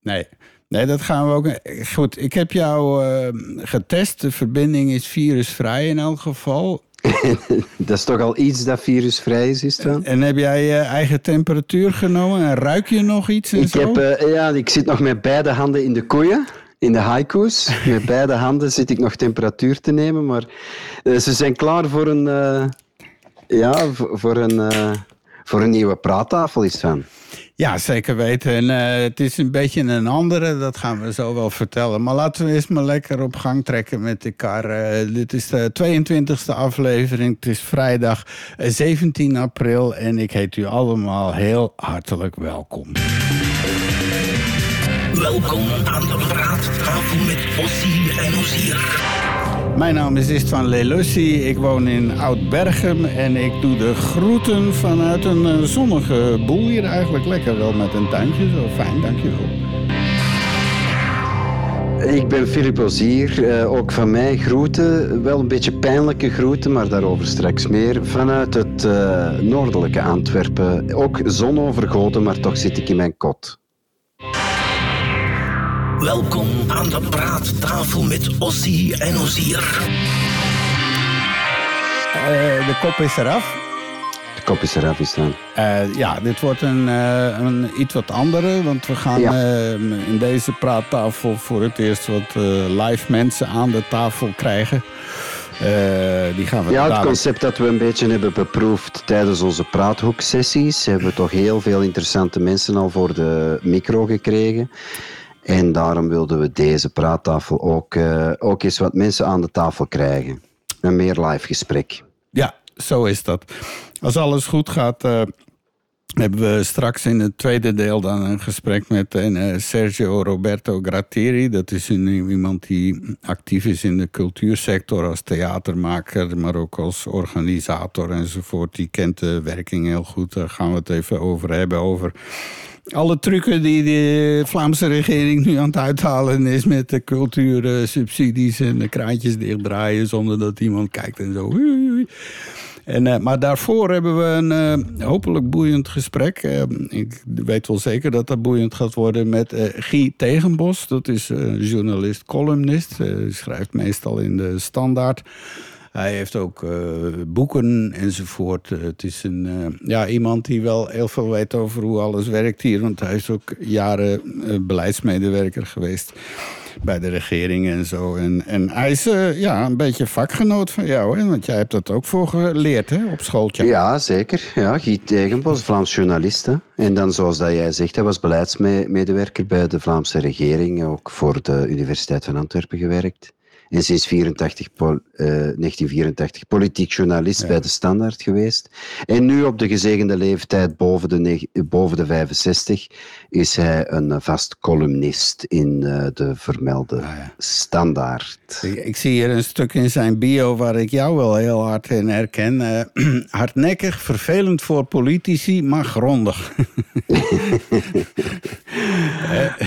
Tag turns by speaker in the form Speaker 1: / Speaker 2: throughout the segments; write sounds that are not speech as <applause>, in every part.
Speaker 1: Nee. Nee, dat gaan we ook. Goed, ik heb jou uh, getest. De verbinding is virusvrij in elk geval. <laughs>
Speaker 2: dat is toch al iets dat virusvrij is, is dan?
Speaker 1: En heb jij je eigen temperatuur genomen en ruik je nog iets? En
Speaker 2: ik,
Speaker 1: zo?
Speaker 2: Heb, uh, ja, ik zit nog met beide handen in de koeien in de haiku's. <laughs> Met beide handen zit ik nog temperatuur te nemen, maar uh, ze zijn klaar voor een, uh, ja, voor, een, uh, voor een nieuwe praattafel is van.
Speaker 1: Ja, zeker weten. En het is een beetje een andere, dat gaan we zo wel vertellen. Maar laten we eerst maar lekker op gang trekken met elkaar. dit is de 22e aflevering. Het is vrijdag 17 april en ik heet u allemaal heel hartelijk welkom.
Speaker 3: Welkom aan de praattafel met Ossie en Ozier.
Speaker 1: Mijn naam is Istvan Lelussi, ik woon in Oud-Bergen en ik doe de groeten vanuit een zonnige boel hier eigenlijk. Lekker wel met een tuintje, zo fijn, dankjewel.
Speaker 2: Ik ben Filip Ozier, uh, ook van mij groeten. Wel een beetje pijnlijke groeten, maar daarover straks meer. Vanuit het uh, noordelijke Antwerpen. Ook zonovergoten, maar toch zit ik in mijn kot.
Speaker 3: Welkom aan de praattafel met Ossie en Ozier.
Speaker 1: Uh, de kop is eraf.
Speaker 2: De kop is eraf, is dan.
Speaker 1: Uh, ja, dit wordt een, uh, een, iets wat andere, want we gaan ja. in deze praattafel voor het eerst wat live mensen aan de tafel krijgen. die gaan we
Speaker 2: ja, het concept dat we een beetje hebben beproefd tijdens onze praathoeksessies, hebben we toch heel veel interessante mensen al voor de micro gekregen. En daarom wilden we deze praattafel ook, uh, ook eens wat mensen aan de tafel krijgen. Een meer live gesprek.
Speaker 1: Ja, zo is dat. Als alles goed gaat, uh, hebben we straks in het tweede deel dan een gesprek met uh, Sergio Roberto Gratteri. Dat is iemand die actief is in de cultuursector als theatermaker, maar ook als organisator enzovoort. Die kent de werking heel goed. Daar gaan we het even over hebben. Over alle trucken die de Vlaamse regering nu aan het uithalen is met de cultuursubsidies en de kraantjes dichtdraaien zonder dat iemand kijkt en zo. En, uh, maar daarvoor hebben we een uh, hopelijk boeiend gesprek. Uh, ik weet wel zeker dat dat boeiend gaat worden met Guy Tegenbos. Dat is journalist, columnist. schrijft meestal in de Standaard. Hij heeft ook boeken enzovoort. het is een, ja, iemand die wel heel veel weet over hoe alles werkt hier. Want hij is ook jaren beleidsmedewerker geweest bij de regering en zo. En, en hij is ja, een beetje vakgenoot van jou, hè? want jij hebt dat ook voor geleerd hè, op schooltje.
Speaker 2: Ja, zeker. Ja, Guy Tegenbos, Vlaams journalist. En dan, zoals dat jij zegt, hij was beleidsmedewerker bij de Vlaamse regering. Ook voor de Universiteit van Antwerpen gewerkt. En sinds 84, pol, uh, 1984 politiek journalist ja. bij de Standaard geweest. En nu op de gezegende leeftijd boven de, boven de 65 is hij een vast columnist in uh, de vermelde ah, ja. Standaard.
Speaker 1: Ik, ik, zie hier een stuk in zijn bio waar ik jou wel heel hard in herken. Uh, <clears throat> hardnekkig, vervelend voor politici, maar grondig. <laughs>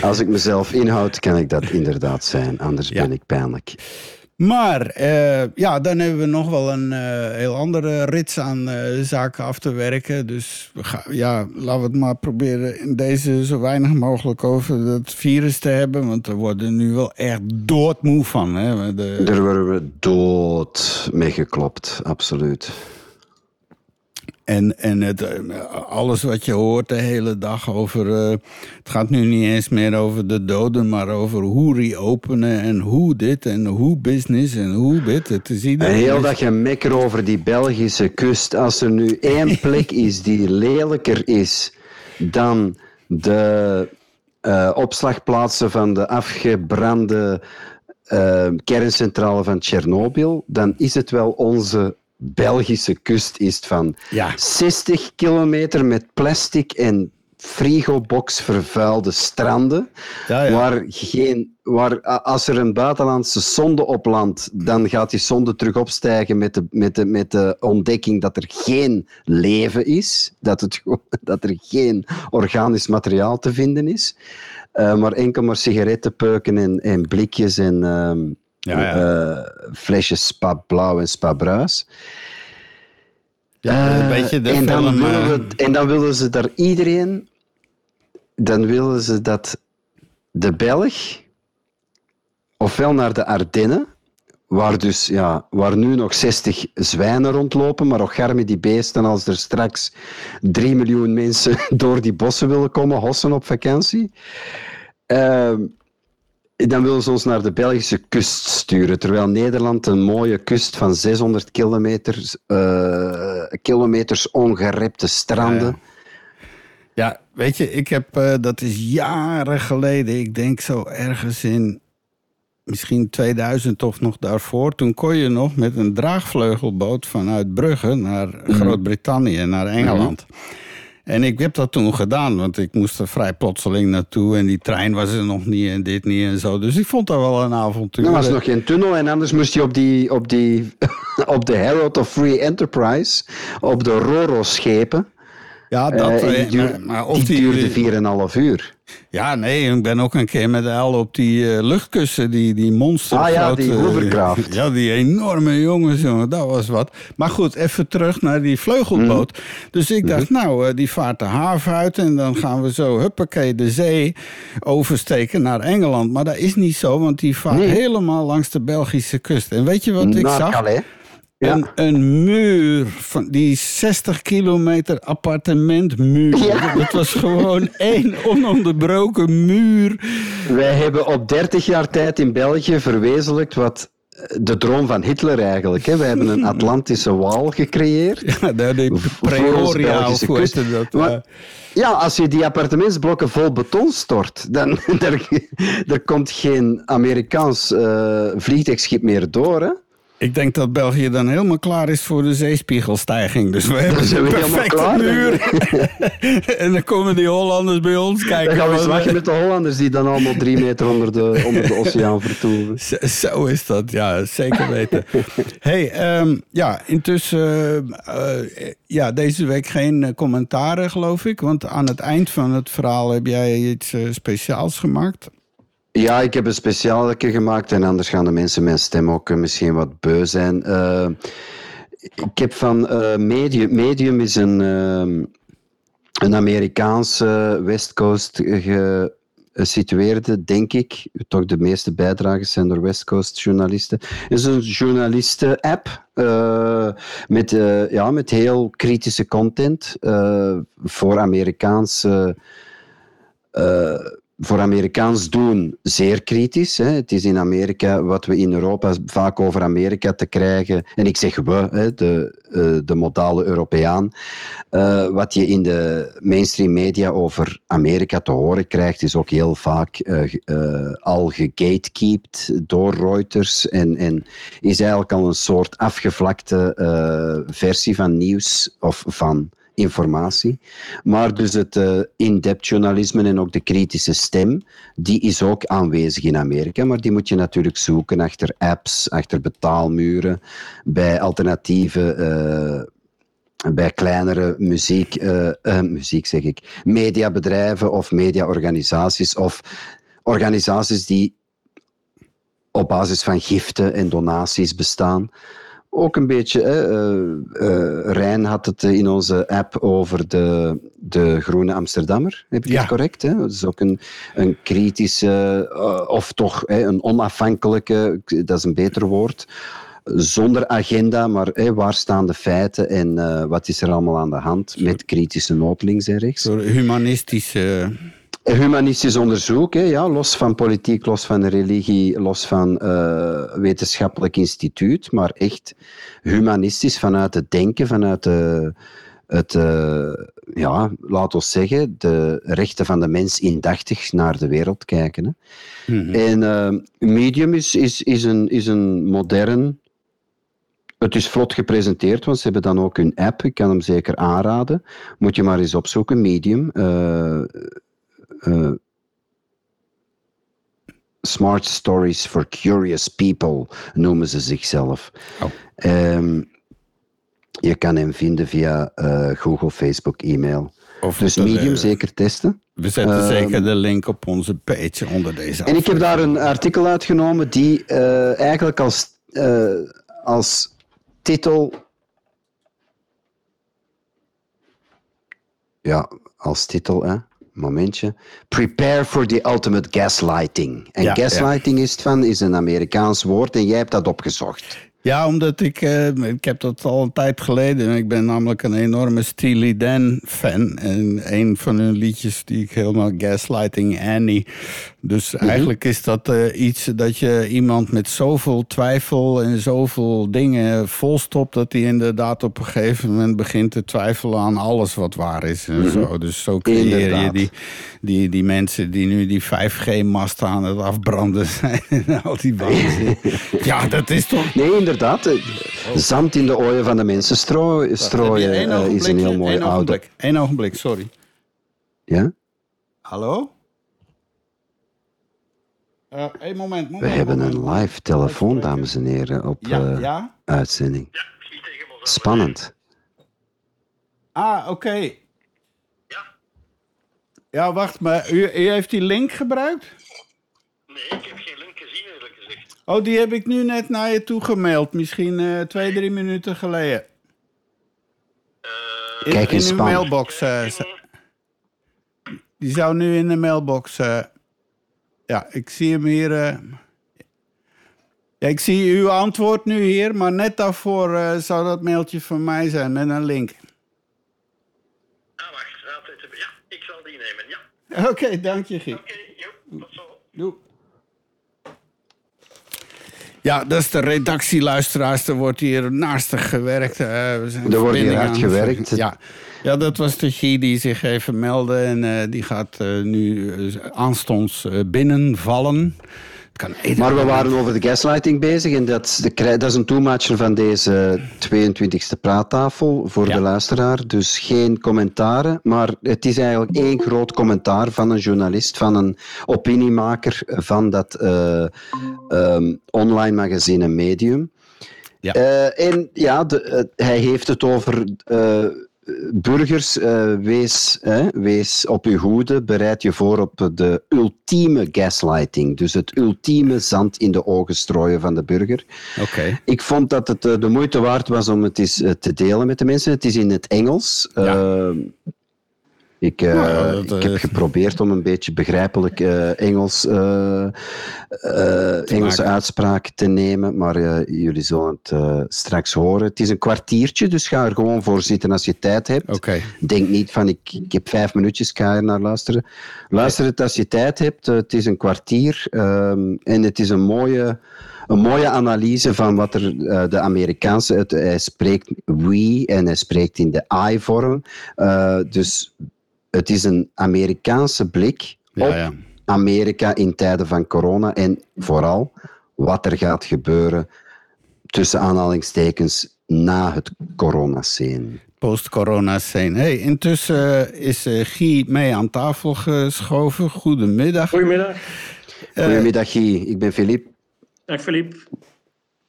Speaker 2: Als ik mezelf inhoud, kan ik dat inderdaad zijn. Anders ja. ben ik pijnlijk.
Speaker 1: Maar uh, ja, dan hebben we nog wel een uh, heel andere rits aan uh, zaken af te werken. Dus we gaan, ja, laten we het maar proberen in deze zo weinig mogelijk over het virus te hebben. Want we worden nu wel echt doodmoe van. Hè?
Speaker 2: De... Daar worden we dood mee geklopt, absoluut.
Speaker 1: En, en het, alles wat je hoort de hele dag over. Uh, het gaat nu niet eens meer over de doden, maar over hoe reopenen en hoe dit en hoe business en hoe dit. Het is
Speaker 2: iedereen. Een heel dag je mekker over die Belgische kust. Als er nu één <laughs> plek is die lelijker is dan de uh, opslagplaatsen van de afgebrande uh, kerncentrale van Tsjernobyl, dan is het wel onze Belgische kust is van
Speaker 1: ja.
Speaker 2: 60 kilometer met plastic en frigobox vervuilde stranden.
Speaker 1: Ja, ja.
Speaker 2: Waar, geen, waar als er een buitenlandse zonde oplandt, dan gaat die zonde terug opstijgen met de, met, de, met de ontdekking dat er geen leven is. Dat, het, <laughs> dat er geen organisch materiaal te vinden is. Uh, maar enkel maar sigarettenpeuken en, en blikjes en... Uh,
Speaker 1: ja, ja.
Speaker 2: Uh, flesjes spa blauw en spa bruis.
Speaker 1: Ja, een beetje de
Speaker 2: en, dan willen we, en dan willen ze daar iedereen dan willen ze dat de Belg ofwel naar de Ardennen, waar, dus, ja, waar nu nog 60 zwijnen rondlopen, maar ook garmen die beesten als er straks 3 miljoen mensen <laughs> door die bossen willen komen hossen op vakantie. Ehm, dan willen ze ons naar de Belgische kust sturen, terwijl Nederland een mooie kust van 600 kilometer, eh, kilometers ongerepte stranden.
Speaker 1: Ja, weet je, ik heb, eh, dat is jaren geleden, ik denk zo ergens in misschien 2000 of nog daarvoor. Toen kon je nog met een draagvleugelboot vanuit Brugge naar Groot-Brittannië, naar Engeland. En ik heb dat toen gedaan, want ik moest er vrij plotseling naartoe. En die trein was er nog niet en dit niet en zo. Dus ik vond dat wel een avontuur.
Speaker 2: Er was nog geen tunnel en anders moest je op, die, op, die, <laughs> op de Herald of Free Enterprise, op de Roro-schepen.
Speaker 1: Ja, dat.
Speaker 2: Eh, die,
Speaker 1: eh,
Speaker 2: duur-
Speaker 1: maar, maar of
Speaker 2: die
Speaker 1: die,
Speaker 2: duurde 4,5 uur.
Speaker 1: Ja, nee, ik ben ook een keer met El op die eh, luchtkussen, die, die monster.
Speaker 2: Ah ja, die hovercraft.
Speaker 1: Ja, die enorme jongens, jongen, dat was wat. Maar goed, even terug naar die vleugelboot.
Speaker 2: Mhm.
Speaker 1: Dus ik dacht, nou, eh, die vaart de haven uit en dan gaan we zo, huppakee, de zee oversteken naar Engeland. Maar dat is niet zo, want die vaart
Speaker 2: Nee.
Speaker 1: helemaal langs de Belgische kust. En weet je wat ik
Speaker 2: naar
Speaker 1: zag?
Speaker 2: Calais. Ja.
Speaker 1: Een, een muur van die 60 kilometer appartementmuur.
Speaker 2: Ja.
Speaker 1: Dat was gewoon <laughs> één ononderbroken muur.
Speaker 2: Wij hebben op 30 jaar tijd in België verwezenlijkt wat eh, de droom van Hitler eigenlijk. Hè. Wij hebben een <laughs> Atlantische wal gecreëerd.
Speaker 1: Ja,
Speaker 2: Voor ons
Speaker 1: Preoria, of hoe
Speaker 2: kust.
Speaker 1: dat?
Speaker 2: Maar- Ja, als je die appartementsblokken vol beton stort, dan <laughs> er, er komt geen Amerikaans eh, vliegtuigschip meer door. Hè?
Speaker 1: Ik denk dat België dan helemaal klaar is voor de zeespiegelstijging. Dus we hebben een perfecte muur. <laughs> en dan komen die Hollanders bij ons kijken.
Speaker 2: Dan gaan we wachten met de Hollanders die dan allemaal drie meter onder de, onder de oceaan vertoeven. <laughs>
Speaker 1: Zo, zo is dat, ja, zeker weten. hey, ehm, ja, intussen, eh, eh, ja, deze week geen eh, commentaren, geloof ik. Want aan het eind van het verhaal heb jij iets speciaals gemaakt.
Speaker 2: Ja, ik heb een speciaalke gemaakt en anders gaan de mensen mijn stem ook eh, misschien wat beu zijn. Eh, ik heb van eh, Medium, Medium is een, een Amerikaanse West Coast ge- gesitueerde, denk ik. Toch de meeste bijdragers zijn door West Coast journalisten. Het is een journalisten-app met, ja, met heel kritische content voor Amerikaanse voor Amerikaans doen zeer kritisch. Hè. Het is in Amerika wat we in Europa vaak over Amerika te krijgen. En ik zeg we, hè, de, eh, de modale Europeaan. eh, wat je in de mainstream media over Amerika te horen krijgt, is ook heel vaak eh, al gegatekeept door Reuters. En, en is eigenlijk al een soort afgevlakte versie van nieuws of van informatie. Maar dus het eh, in-depth journalisme en ook de kritische stem, die is ook aanwezig in Amerika. Maar die moet je natuurlijk zoeken achter apps, achter betaalmuren, bij alternatieve, eh, bij kleinere muziek, eh, muziek zeg ik, mediabedrijven of mediaorganisaties of organisaties die op basis van giften en donaties bestaan. Ook een beetje, hè, eh, eh, Rijn had het in onze app over de, de Groene Amsterdammer, heb ik
Speaker 1: Ja.
Speaker 2: het correct? Hè? Dat is ook een, een kritische, eh, of toch hè, een onafhankelijke, dat is een beter woord, zonder agenda, maar waar staan de feiten en wat is er allemaal aan de hand met kritische noot links en rechts.
Speaker 1: Door humanistische.
Speaker 2: Humanistisch onderzoek, hè, ja, los van politiek, los van religie, los van eh, wetenschappelijk instituut, maar echt humanistisch vanuit het denken, vanuit de, het, eh, ja, laat ons zeggen, de rechten van de mens indachtig naar de wereld kijken. Hè.
Speaker 1: Mhm.
Speaker 2: En eh, Medium is, is, is, een, is een modern. Het is vlot gepresenteerd, want ze hebben dan ook hun app. Ik kan hem zeker aanraden. Moet je maar eens opzoeken, Medium. Eh, eh, Smart Stories for Curious People noemen ze zichzelf.
Speaker 1: Oh.
Speaker 2: Ehm, je kan hem vinden via eh, Google, Facebook, e-mail.
Speaker 1: Of
Speaker 2: Dus Medium zeker testen.
Speaker 1: We zetten
Speaker 2: Ehm,
Speaker 1: zeker de link op onze page onder deze
Speaker 2: En ik heb daar een artikel uitgenomen die eh, eigenlijk als, als titel. Ja, als titel, hè? Momentje. Prepare for the ultimate gaslighting. En
Speaker 1: Ja,
Speaker 2: gaslighting is het van, is een Amerikaans woord en jij hebt dat opgezocht.
Speaker 1: Ja, omdat ik, eh, ik heb dat al een tijd geleden. Ik ben namelijk een enorme Steely Dan fan. En een van hun liedjes die ik helemaal Gaslighting Annie. Dus eigenlijk is dat eh, iets dat je iemand met zoveel twijfel en zoveel dingen volstopt... dat hij inderdaad op een gegeven moment begint te twijfelen aan alles wat waar is. En zo. Dus zo creëer je die, die, die mensen die nu die 5G-masten aan het afbranden zijn. En al die waanzin. <laughs> Ja, dat is toch...
Speaker 2: Nee, inderdaad. eh, Zand in de ooien van de mensen stroo- strooien
Speaker 1: één
Speaker 2: eh, is een heel mooi
Speaker 1: Eén
Speaker 2: oude.
Speaker 1: ogenblik. Eén ogenblik, sorry.
Speaker 2: Ja?
Speaker 1: Hallo? Eén moment, moment.
Speaker 2: We hebben een live telefoon, dames en heren, op
Speaker 1: Ja,
Speaker 2: eh,
Speaker 1: ja?
Speaker 2: uitzending. Spannend.
Speaker 1: Ah, oké. Ja, wacht, maar u, u heeft die link gebruikt?
Speaker 4: Nee, ik heb geen link gezien eerlijk gezegd.
Speaker 1: Oh, die heb ik nu net naar je toe gemaild. Misschien eh, twee, drie minuten geleden. In,
Speaker 2: Kijk
Speaker 1: in uw
Speaker 2: spam.
Speaker 1: mailbox. eh, die zou nu in de mailbox. eh, ja, ik zie hem hier. eh. ja, ik zie uw antwoord nu hier, maar net daarvoor eh, zou dat mailtje van mij zijn met een link.
Speaker 4: Ah, wacht. laat het even- Ja, ik zal die <laughs>
Speaker 1: Oké, dank je, Giet.
Speaker 4: oké, tot zo.
Speaker 1: Doe. Ja, dat is de redactie, luisteraars. Er wordt hier naastig gewerkt. eh, we zijn
Speaker 2: Er wordt hier hard gewerkt.
Speaker 1: Ja. ja, dat was de Guy die zich even meldde. En eh, die gaat eh, nu eh, aanstonds eh, binnenvallen.
Speaker 2: Maar we waren over de gaslighting bezig en dat, de, dat is een toematcher van deze 22e praattafel voor
Speaker 1: Ja.
Speaker 2: de luisteraar. Dus geen commentaren, maar het is eigenlijk één groot commentaar van een journalist, van een opiniemaker van dat eh, ehm, online magazine Medium.
Speaker 1: Ja.
Speaker 2: Eh, en ja, de, eh, hij heeft het over burgers, eh, wees, hè, wees op uw hoede, bereid je voor op de ultieme gaslighting. Dus het ultieme zand in de ogen strooien van de burger.
Speaker 1: Oké.
Speaker 2: Ik vond dat het eh, de moeite waard was om het eens eh, te delen met de mensen. Het is in het Engels.
Speaker 1: Ja.
Speaker 2: Ik, eh,
Speaker 1: Nou, dat,
Speaker 2: ik
Speaker 1: eh,
Speaker 2: heb geprobeerd om een beetje begrijpelijk eh, Engels, eh, eh, Engelse uitspraak te nemen, maar eh, jullie zullen het eh, straks horen. Het is een kwartiertje, dus ga er gewoon voor zitten als je tijd hebt. Denk niet van ik, ik heb vijf minuutjes, ga er naar luisteren. Luister het als je tijd hebt. Eh, het is een kwartier ehm, en het is een mooie, een mooie analyse van wat er eh, de Amerikaanse. Het, hij spreekt we en hij spreekt in de I-vorm. Eh, dus het is een Amerikaanse blik
Speaker 1: Ja,
Speaker 2: op
Speaker 1: ja.
Speaker 2: Amerika in tijden van corona en vooral wat er gaat gebeuren tussen aanhalingstekens na het coronascene.
Speaker 1: Post-corona scene. Hey, intussen eh, is eh, Guy mee aan tafel geschoven. Goedemiddag.
Speaker 4: Goedemiddag.
Speaker 2: Goedemiddag Guy, ik ben Filip.
Speaker 4: Dag Filip.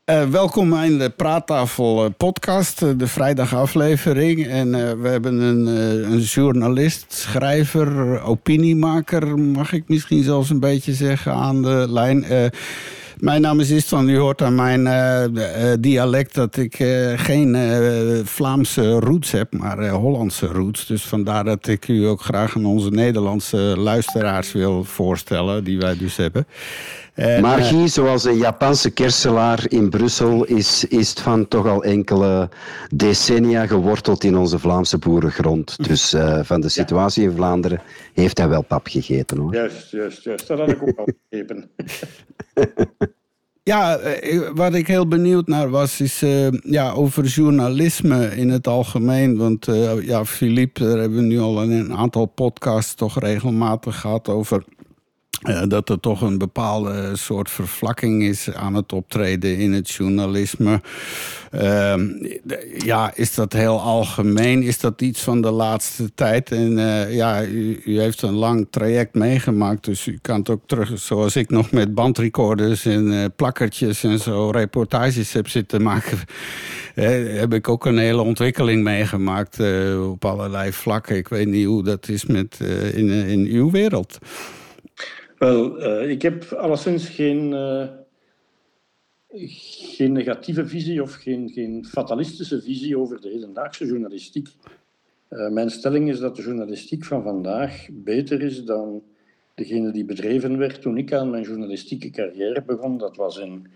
Speaker 1: Eh, welkom in de Praattafel eh, podcast, eh, de vrijdagaflevering. En we hebben een, een journalist, schrijver, opiniemaker, mag ik misschien zelfs een beetje zeggen, aan de lijn. Mijn naam is Istvan, u hoort aan mijn dialect dat ik geen Vlaamse roots heb, maar Hollandse roots. Dus vandaar dat ik u ook graag aan onze Nederlandse luisteraars wil voorstellen, die wij dus hebben. En,
Speaker 2: Maar
Speaker 1: eh,
Speaker 2: Guy, zoals een Japanse kerselaar in Brussel, is, is het van toch al enkele decennia geworteld in onze Vlaamse boerengrond. Dus eh, van de situatie in Vlaanderen heeft hij wel pap gegeten hoor.
Speaker 4: Juist, juist, juist. Dat had ik ook al begrepen. <laughs>
Speaker 1: Ja, eh, wat ik heel benieuwd naar was, is eh, ja, over journalisme in het algemeen. Want eh, ja, Philippe, daar hebben we nu al in een aantal podcasts toch regelmatig gehad over. Eh, dat er toch een bepaalde soort vervlakking is aan het optreden in het journalisme. Ehm, ja, is dat heel algemeen? Is dat iets van de laatste tijd? En eh, ja, u, u heeft een lang traject meegemaakt, dus u kan het ook terug, zoals ik nog met bandrecorders en eh, plakkertjes en zo reportages heb zitten maken. <laughs> heb ik ook een hele ontwikkeling meegemaakt op allerlei vlakken. Ik weet niet hoe dat is met, in, in uw wereld.
Speaker 4: Wel, eh, ik heb alleszins geen, eh, geen negatieve visie of geen, geen fatalistische visie over de hedendaagse journalistiek.
Speaker 5: Eh, mijn stelling is dat de journalistiek van vandaag beter is dan degene die bedreven werd toen ik aan mijn journalistieke carrière begon. Dat was in,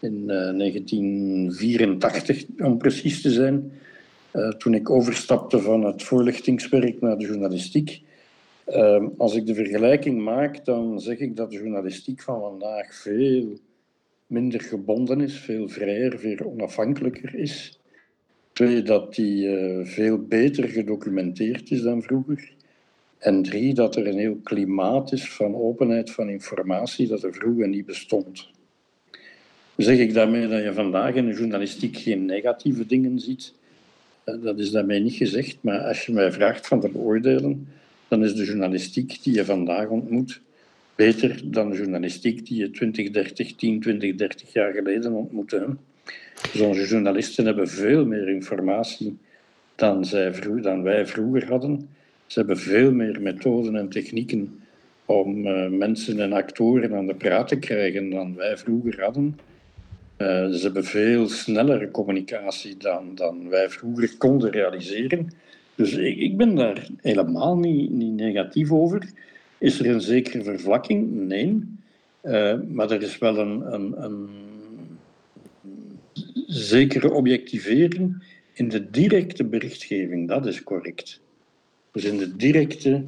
Speaker 5: in 1984, om precies te zijn. toen ik overstapte van het voorlichtingswerk naar de journalistiek. Als ik de vergelijking maak, dan zeg ik dat de journalistiek van vandaag veel minder gebonden is, veel vrijer, veel onafhankelijker is. Twee, dat die uh, veel beter gedocumenteerd is dan vroeger. En drie, dat er een heel klimaat is van openheid van informatie dat er vroeger niet bestond. Zeg ik daarmee dat je vandaag in de journalistiek geen negatieve dingen ziet? Eh, dat is daarmee niet gezegd, maar als je mij vraagt van te beoordelen, dan is de journalistiek die je vandaag ontmoet beter dan de journalistiek die je 20, 30, 10, 20, 30 jaar geleden ontmoette. Dus onze journalisten hebben veel meer informatie dan, zij dan wij vroeger hadden. Ze hebben veel meer methoden en technieken om uh, mensen en actoren aan de praat te krijgen dan wij vroeger hadden. Uh, ze hebben veel snellere communicatie dan, dan wij vroeger konden realiseren. Dus ik, ik ben daar helemaal niet, niet negatief over. Is er een zekere vervlakking? Nee. Uh, maar er is wel een, een, een, zekere objectivering in de directe berichtgeving. Dat is correct. Dus in de directe...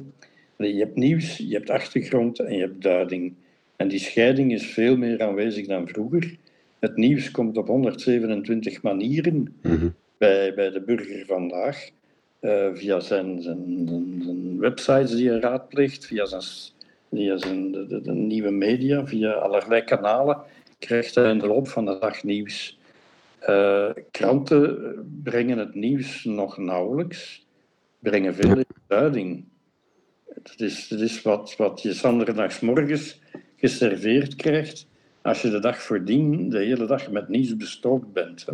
Speaker 5: Je hebt nieuws, je hebt achtergrond en je hebt duiding. En die scheiding is veel meer aanwezig dan vroeger. Het nieuws komt op 127 manieren mhm. bij, bij de burger vandaag. Uh, via zijn, websites die hij raadpleegt, via zijn, via zijn de, de, nieuwe media, via allerlei kanalen, krijgt hij in de loop van de dag nieuws. Uh, kranten brengen het nieuws nog nauwelijks, brengen veel in duiding. Het is, het is wat, wat je morgens geserveerd krijgt als je de dag voordien de hele dag met nieuws bestookt bent.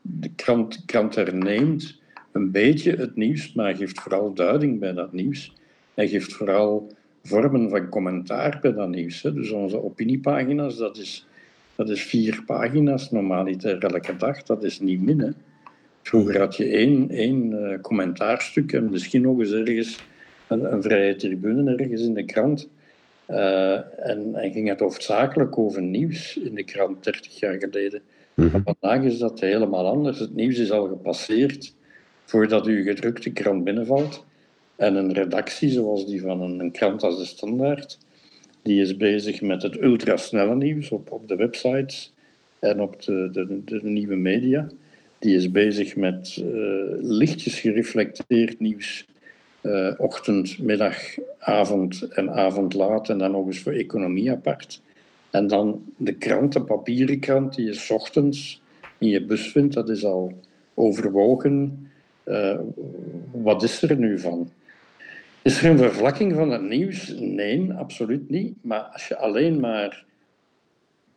Speaker 5: De krant, krant herneemt een beetje het nieuws, maar hij geeft vooral duiding bij dat nieuws. Hij geeft vooral vormen van commentaar bij dat nieuws. Hè. Dus onze opiniepagina's, dat is, dat is vier pagina's normaliter elke dag. Dat is niet min. Vroeger had je één, één uh, commentaarstuk en misschien nog eens ergens een, een vrije tribune ergens in de krant. Uh, en, en ging het hoofdzakelijk over nieuws in de krant 30 jaar geleden. Mhm. Vandaag is dat helemaal anders. Het nieuws is al gepasseerd voordat uw gedrukte krant binnenvalt. En een redactie zoals die van een, krant als de Standaard, die is bezig met het ultrasnelle nieuws op, op de websites en op de, de, nieuwe media. Die is bezig met uh, lichtjes gereflecteerd nieuws. Uh, ochtend, middag, avond en avond laat en dan nog eens voor economie apart. En dan de krant, de papieren krant die je ochtends in je bus vindt, dat is al overwogen uh, wat is er nu van? Is er een vervlakking van het nieuws? Nee, absoluut niet. Maar als je alleen maar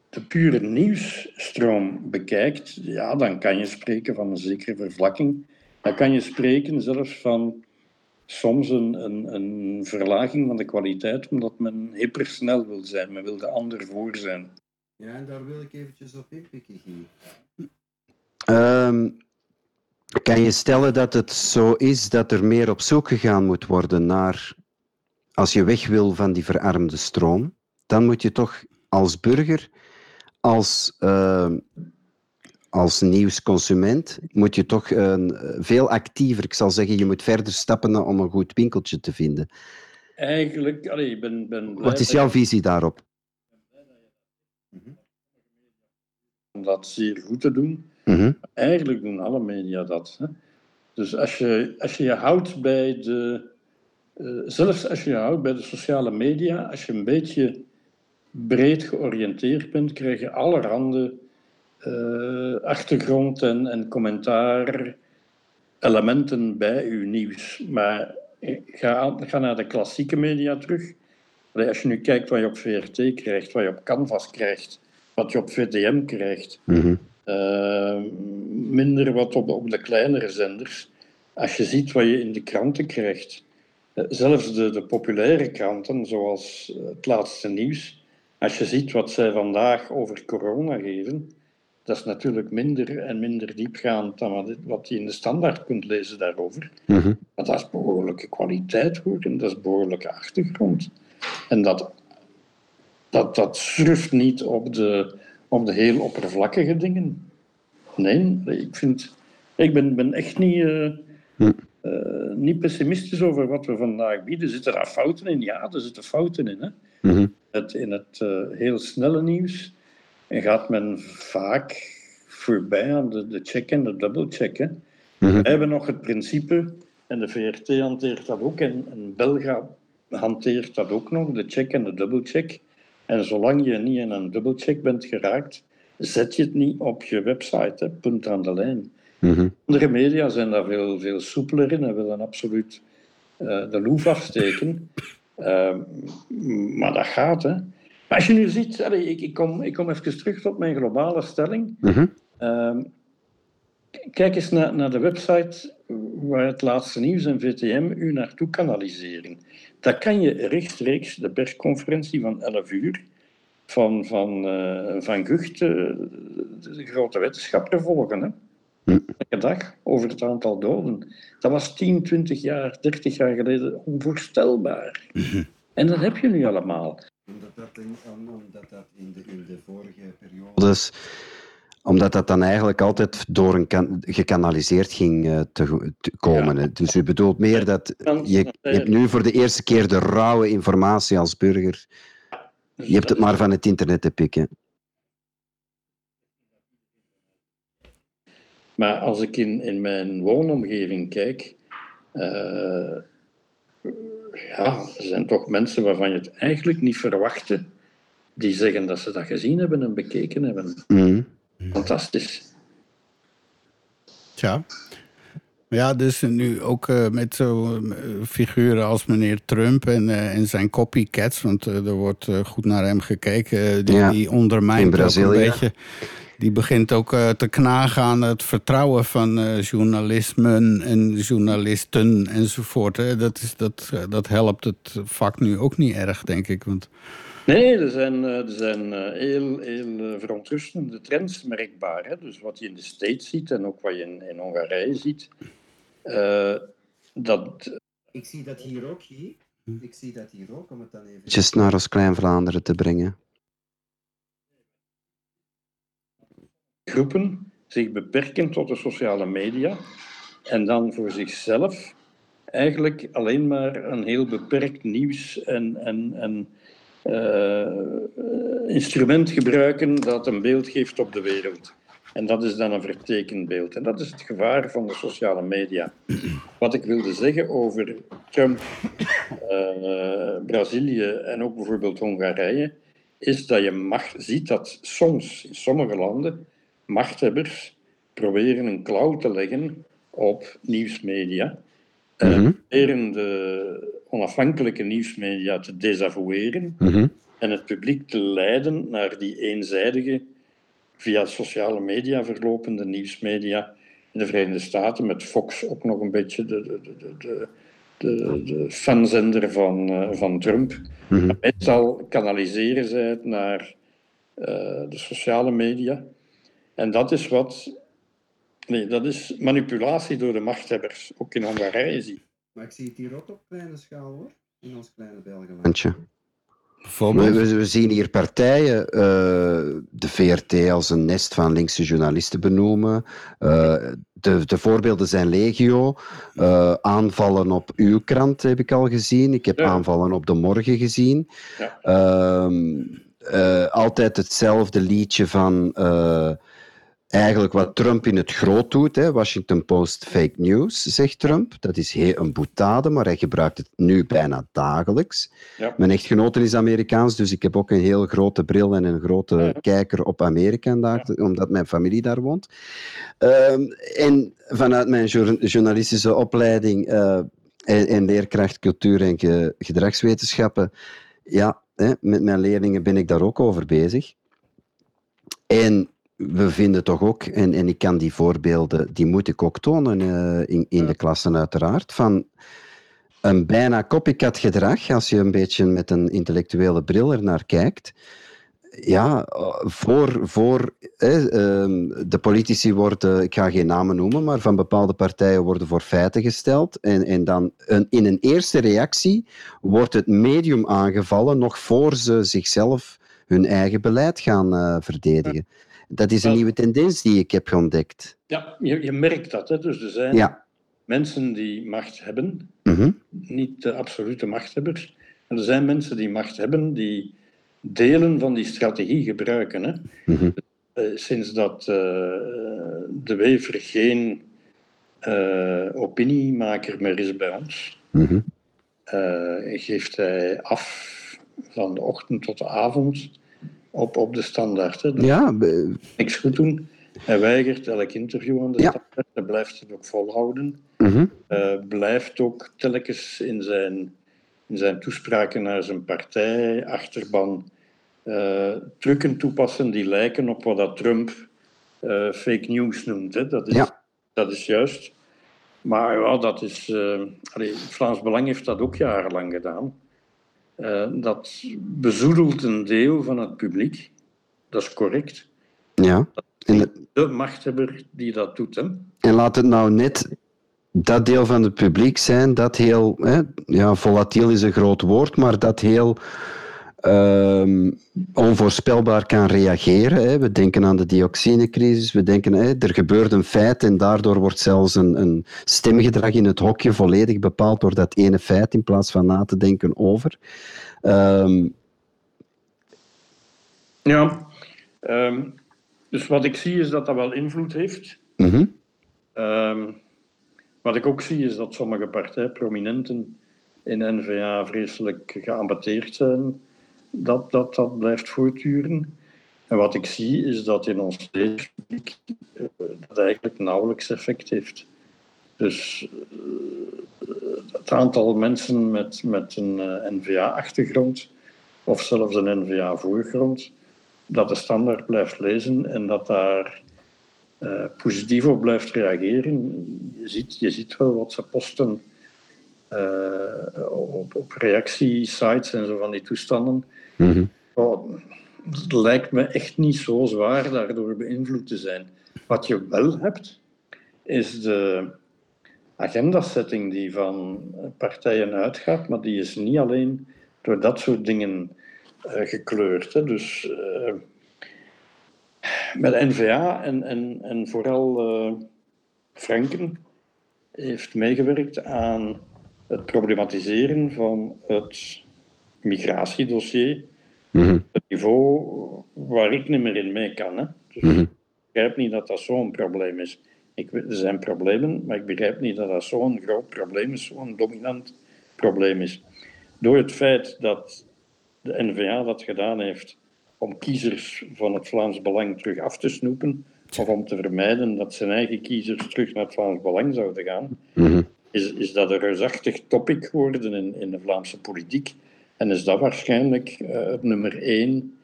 Speaker 5: de pure nieuwsstroom bekijkt, ja, dan kan je spreken van een zekere vervlakking. Dan kan je spreken zelfs van soms een, een, een verlaging van de kwaliteit, omdat men hypersnel wil zijn. Men wil de ander voor zijn.
Speaker 2: Ja, en daar wil ik eventjes op inpikken, um, kan je stellen dat het zo is dat er meer op zoek gegaan moet worden naar, als je weg wil van die verarmde stroom, dan moet je toch als burger, als, uh, als nieuwsconsument, moet je toch uh, veel actiever, ik zal zeggen, je moet verder stappen om een goed winkeltje te vinden.
Speaker 5: Eigenlijk, allee, ben, ben
Speaker 2: Wat is jouw visie daarop?
Speaker 5: Om dat zeer goed te doen. Mhm. Eigenlijk doen alle media dat. Hè? Dus als je, als je je houdt bij de. Uh, zelfs als je je houdt bij de sociale media, als je een beetje breed georiënteerd bent, krijg je allerhande uh, achtergrond en, en commentaar elementen bij je nieuws. Maar ga, ga naar de klassieke media terug. Als je nu kijkt wat je op VRT krijgt, wat je op Canvas krijgt, wat je op VTM krijgt, mhm. Eh, minder wat op, op de kleinere zenders. Als je ziet wat je in de kranten krijgt, uh, zelfs de, de populaire kranten, zoals het laatste nieuws, als je ziet wat zij vandaag over corona geven, Dat is natuurlijk minder en minder diepgaand dan wat, wat je in de standaard kunt lezen daarover.
Speaker 2: Mhm.
Speaker 5: Maar dat is behoorlijke kwaliteit hoor, en dat is behoorlijke achtergrond. En dat, dat, dat surft niet op de, op de heel oppervlakkige dingen. Nee, ik, vind, ik ben, ben echt niet, eh,
Speaker 2: Hm.
Speaker 5: eh, niet pessimistisch over wat we vandaag bieden. Zitten daar fouten in? Ja, er zitten fouten in. Hè?
Speaker 2: Mhm.
Speaker 5: Het, in het eh, heel snelle nieuws gaat men vaak voorbij aan de, de check en de double-check.
Speaker 2: Mhm.
Speaker 5: Wij hebben nog het principe, en de VRT hanteert dat ook, en, en Belga hanteert dat ook nog, de check en de double-check. En zolang je niet in een double-check bent geraakt, zet je het niet op je website, hè, punt aan de lijn.
Speaker 2: Mhm.
Speaker 5: Andere media zijn daar veel, veel soepeler in en willen absoluut eh, de loef afsteken. Ehm, maar dat gaat, hè. Maar als je nu ziet, allee, ik, ik, kom, ik kom even terug tot mijn globale stelling.
Speaker 2: Mhm.
Speaker 5: Ehm, kijk eens naar, naar de website waar het laatste nieuws en VTM u naartoe kanaliseren. Daar kan je rechtstreeks de persconferentie van 11 uur van, van, eh, van Gucht, eh, de grote wetenschapper, volgen. Hè?
Speaker 2: Hm.
Speaker 5: Elke dag over het aantal doden. Dat was 10, 20 jaar, 30 jaar geleden onvoorstelbaar. En dat heb je nu allemaal.
Speaker 2: Omdat dat in, omdat dat in, de, in de vorige periodes omdat dat dan eigenlijk altijd door een kan, gekanaliseerd ging eh, te, te komen.
Speaker 5: Ja.
Speaker 2: Dus u bedoelt meer dat je, je hebt nu voor de eerste keer de rauwe informatie als burger. Je hebt het maar van het internet te pikken.
Speaker 5: Maar als ik in, in mijn woonomgeving kijk, eh, ja, er zijn toch mensen waarvan je het eigenlijk niet verwachtte, die zeggen dat ze dat gezien hebben en bekeken hebben.
Speaker 2: Mhm.
Speaker 5: Fantastisch.
Speaker 1: Ja. Ja, dus nu ook eh, met zo'n figuren als meneer Trump en, eh, en zijn copycats, want eh, er wordt eh, goed naar hem gekeken, eh, die,
Speaker 2: Ja,
Speaker 1: die
Speaker 2: in
Speaker 1: ondermijnt ook een
Speaker 2: Brazilië.
Speaker 1: beetje. Die begint ook eh, te knagen aan het vertrouwen van eh, journalismen en journalisten enzovoort. Hè. Dat, is, dat, eh, dat helpt het vak nu ook niet erg, denk ik. Want
Speaker 5: Nee, er zijn, eh, er zijn eh, heel, heel eh, verontrustende trends merkbaar. Hè? Dus wat je in de States ziet en ook wat je in, in Hongarije ziet. eh, dat,
Speaker 2: Ik zie dat hier ook, hier. Ik zie dat hier ook, om het dan even... naar ons Klein-Vlaanderen te brengen.
Speaker 5: groepen zich beperken tot de sociale media en dan voor zichzelf eigenlijk alleen maar een heel beperkt nieuws- en, en, en instrument gebruiken dat een beeld geeft op de wereld. En dat is dan een vertekend beeld. En dat is het gevaar van de sociale media. Wat ik wilde zeggen over Trump, eh, Brazilië en ook bijvoorbeeld Hongarije, is dat je macht ziet dat soms in sommige landen machthebbers proberen een klauw te leggen op nieuwsmedia. En
Speaker 2: Mhm.
Speaker 5: proberen de onafhankelijke nieuwsmedia te desavoueren
Speaker 2: Mhm.
Speaker 5: en het publiek te leiden naar die eenzijdige, via sociale media verlopende nieuwsmedia in de Verenigde Staten, met Fox ook nog een beetje de, de, de, de, de, de fanzender van, eh, van Trump.
Speaker 2: Mhm.
Speaker 5: Meestal kanaliseren zij het naar eh, de sociale media. En dat is wat. Nee, dat is manipulatie door de machthebbers, ook in Hongarije zie.
Speaker 2: Maar ik zie het hier ook op kleine schaal, hoor. In ons kleine Belgenlandje. We,
Speaker 1: bijvoorbeeld,
Speaker 2: we- we zien hier partijen, eh, de VRT als een nest van linkse journalisten benoemen. Eh, de, de voorbeelden zijn legio. Eh, aanvallen op uw krant heb ik al gezien. Ik heb
Speaker 5: Ja.
Speaker 2: aanvallen op de morgen gezien.
Speaker 5: Ja.
Speaker 2: Ehm, eh, altijd hetzelfde liedje van eh, eigenlijk wat Trump in het groot doet. Hè. Washington Post fake news, zegt Trump. Dat is heel een boetade, maar hij gebruikt het nu bijna dagelijks.
Speaker 5: Ja.
Speaker 2: Mijn echtgenote is Amerikaans, dus ik heb ook een heel grote bril en een grote
Speaker 5: Ja.
Speaker 2: kijker op Amerika, daar, omdat mijn familie daar woont. Ehm, en vanuit mijn jour- journalistische opleiding eh, en, en leerkracht cultuur en ge- gedragswetenschappen, ja, hè, met mijn leerlingen ben ik daar ook over bezig. En we vinden toch ook, en, en ik kan die voorbeelden, die moet ik ook tonen eh, in, in de klassen uiteraard, van een bijna copycat gedrag, als je een beetje met een intellectuele bril er naar kijkt, ja, voor, voor hè, ehm, de politici worden, ik ga geen namen noemen, maar van bepaalde partijen worden voor feiten gesteld. En, en dan een, in een eerste reactie wordt het medium aangevallen nog voor ze zichzelf hun eigen beleid gaan eh, verdedigen. Dat is een nieuwe tendens die ik heb ontdekt.
Speaker 5: Ja, je, je merkt dat. Hè? Dus er zijn
Speaker 2: Ja.
Speaker 5: mensen die macht hebben,
Speaker 2: Mhm.
Speaker 5: niet de absolute machthebbers. Er zijn mensen die macht hebben, die delen van die strategie gebruiken. Hè?
Speaker 2: Mhm.
Speaker 5: Eh, sinds dat eh, de Wever geen eh, opiniemaker meer is bij ons,
Speaker 2: Mhm.
Speaker 5: geeft hij af van de ochtend tot de avond op, op de standaard. Hè?
Speaker 2: Ja,
Speaker 5: niks goed doen. Hij weigert elk interview aan de
Speaker 2: Ja.
Speaker 5: standaard. Hij blijft het ook volhouden. Eh, blijft ook telkens in zijn, in zijn toespraken naar zijn partij, achterban, eh, trucken toepassen die lijken op wat dat Trump eh, fake news noemt. Hè. Dat, is,
Speaker 2: Ja.
Speaker 5: dat is juist. Maar ja, dat is. allee, Vlaams Belang heeft dat ook jarenlang gedaan. Eh, dat bezoedelt een deel van het publiek. Dat is correct.
Speaker 2: ja. Het-
Speaker 5: De machthebber die dat doet. Hè.
Speaker 2: en laat het nou net dat deel van het publiek zijn dat heel, hè, ja, volatiel is een groot woord, maar dat heel ehm, onvoorspelbaar kan reageren. Hè. We denken aan de dioxinecrisis, we denken hè, er gebeurt een feit en daardoor wordt zelfs een, een stemgedrag in het hokje volledig bepaald door dat ene feit in plaats van na te denken over. Ehm,
Speaker 5: Ja. ehm, dus wat ik zie is dat dat wel invloed heeft.
Speaker 2: mhm,
Speaker 5: wat ik ook zie is dat sommige partijprominenten in N-VA vreselijk geambeteerd zijn dat, dat dat blijft voortduren. En wat ik zie is dat in ons leespubliek eh, dat eigenlijk nauwelijks effect heeft. Dus eh, het aantal mensen met, met een eh, N-VA-achtergrond of zelfs een N-VA-voorgrond, dat de standaard blijft lezen en dat daar positief op blijft reageren. Je ziet, je ziet wel wat ze posten op, op reactiesites en zo van die toestanden. Oh, het lijkt me echt niet zo zwaar daardoor beïnvloed te zijn. Wat je wel hebt, is de agendasetting die van partijen uitgaat, maar die is niet alleen door dat soort dingen eh, gekleurd. Hè. Dus eh, met N-VA en, en, en vooral eh, Franken heeft meegewerkt aan het problematiseren van het migratiedossier
Speaker 2: Mhm.
Speaker 5: het niveau waar ik niet meer in mee kan. Hè. Dus
Speaker 2: Mhm.
Speaker 5: ik begrijp niet dat dat zo'n probleem is. Ik, er zijn problemen, maar ik begrijp niet dat dat zo'n groot probleem is, zo'n dominant probleem is. Door het feit dat de N-VA dat gedaan heeft om kiezers van het Vlaams Belang terug af te snoepen, of om te vermijden dat zijn eigen kiezers terug naar het Vlaams Belang zouden gaan,
Speaker 2: Mhm.
Speaker 5: is, is dat een reusachtig topic geworden in, in de Vlaamse politiek. En is dat waarschijnlijk het nummer één,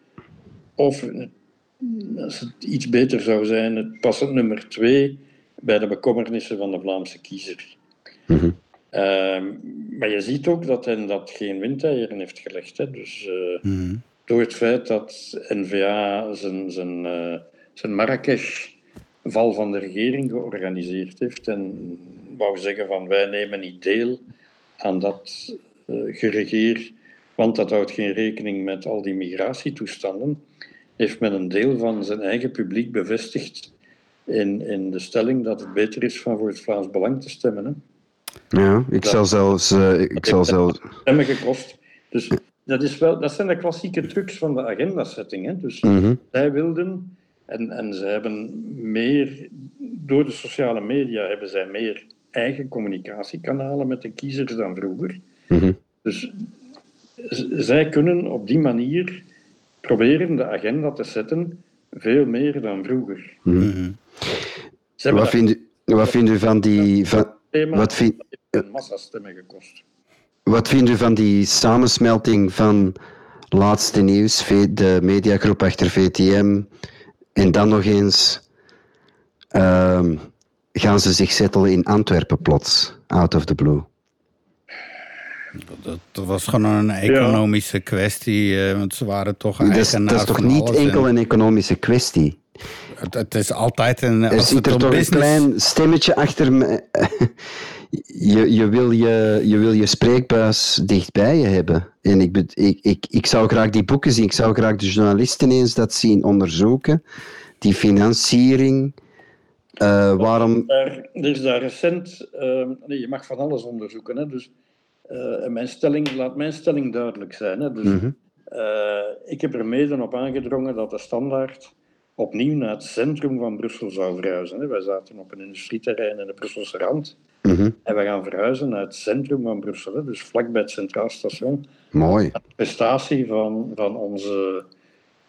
Speaker 5: of eh, als het iets beter zou zijn, het passend nummer twee bij de bekommernissen van de Vlaamse kiezer.
Speaker 2: Mhm.
Speaker 5: Ehm, maar je ziet ook dat hij dat geen windeieren heeft gelegd. Hè. Dus eh, door het feit dat N-VA zijn, zijn, zijn Marrakesh-val van de regering georganiseerd heeft en wou zeggen van wij nemen niet deel aan dat eh, geregeer, want dat houdt geen rekening met al die migratietoestanden, heeft men een deel van zijn eigen publiek bevestigd in, in de stelling dat het beter is van voor het Vlaams Belang te stemmen. Hè.
Speaker 2: Ja, ik zal zelfs, eh, ik zal zelfs
Speaker 5: Stemmen gekost. Dus dat, is wel, dat zijn de klassieke trucs van de agendasetting. Hè. Dus
Speaker 2: Mhm.
Speaker 5: zij wilden, en, en ze hebben meer, door de sociale media hebben zij meer eigen communicatiekanalen met de kiezers dan vroeger.
Speaker 2: Mhm.
Speaker 5: Dus zij kunnen op die manier proberen de agenda te zetten, veel meer dan vroeger. Ze hebben
Speaker 2: Wat vindt u, wat vindt u van die... Van, wat vind-
Speaker 5: dat heeft een massa stemmen gekost.
Speaker 2: Wat vindt u van die samensmelting van laatste nieuws, de mediagroep achter VTM, en dan nog eens ehm, gaan ze zich settelen in Antwerpen plots, out of the blue?
Speaker 1: Dat, dat was gewoon een economische kwestie, uh, want ze waren toch eigenaar
Speaker 2: dat is toch niet enkel
Speaker 1: en
Speaker 2: een economische kwestie?
Speaker 1: Het, het is altijd een...
Speaker 2: Er
Speaker 1: als
Speaker 2: zit er toch een klein stemmetje achter me. <laughs> Je, je, wil je, je wil je spreekbuis dichtbij je hebben. En ik, ik, ik, ik zou graag die boeken zien. Ik zou graag de journalisten eens dat zien onderzoeken. Die financiering. Eh, waarom...
Speaker 5: Er is daar recent, eh, nee, je mag van alles onderzoeken. Hè, dus, eh, en mijn stelling, laat mijn stelling duidelijk zijn. Hè, dus,
Speaker 2: Mhm.
Speaker 5: eh, ik heb er mede op aangedrongen dat de standaard opnieuw naar het centrum van Brussel zou verhuizen. Hè. Wij zaten op een industrieterrein in de Brusselse rand.
Speaker 2: Mhm.
Speaker 5: En we gaan verhuizen naar het centrum van Brussel, hè, dus vlakbij het Centraal Station.
Speaker 2: Mooi.
Speaker 5: De prestatie van, van onze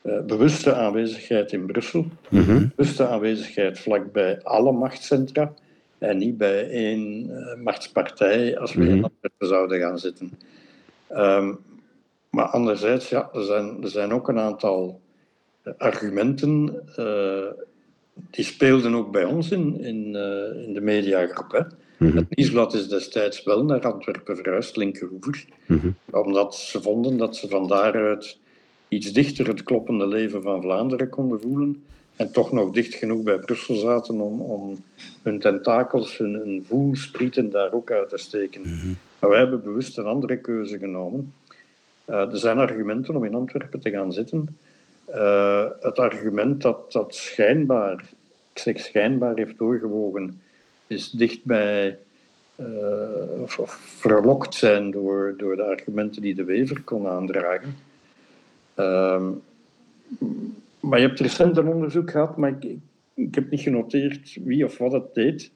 Speaker 5: eh, bewuste aanwezigheid in Brussel.
Speaker 2: Mhm.
Speaker 5: Bewuste aanwezigheid vlakbij alle machtscentra. En niet bij één eh, machtspartij als we
Speaker 2: Mhm.
Speaker 5: in Antwerpen zouden gaan zitten. Ehm, maar anderzijds, ja, er zijn, er zijn ook een aantal eh, argumenten eh, die speelden ook bij ons in, in, eh, in de mediagroep. Hè.
Speaker 2: Mhm.
Speaker 5: Het Nieuwsblad is destijds wel naar Antwerpen verhuisd, linkeroever,
Speaker 2: Mhm.
Speaker 5: omdat ze vonden dat ze van daaruit iets dichter het kloppende leven van Vlaanderen konden voelen en toch nog dicht genoeg bij Brussel zaten om, om hun tentakels, hun, hun voelsprieten daar ook uit te steken. Maar wij hebben bewust een andere keuze genomen. Eh, er zijn argumenten om in Antwerpen te gaan zitten. Eh, het argument dat, dat schijnbaar, ik zeg schijnbaar, heeft doorgewogen, is dicht bij of, of verlokt zijn door, door de argumenten die de Wever kon aandragen. Ehm, maar je hebt recent een onderzoek gehad, maar ik, heb niet genoteerd wie of wat het deed,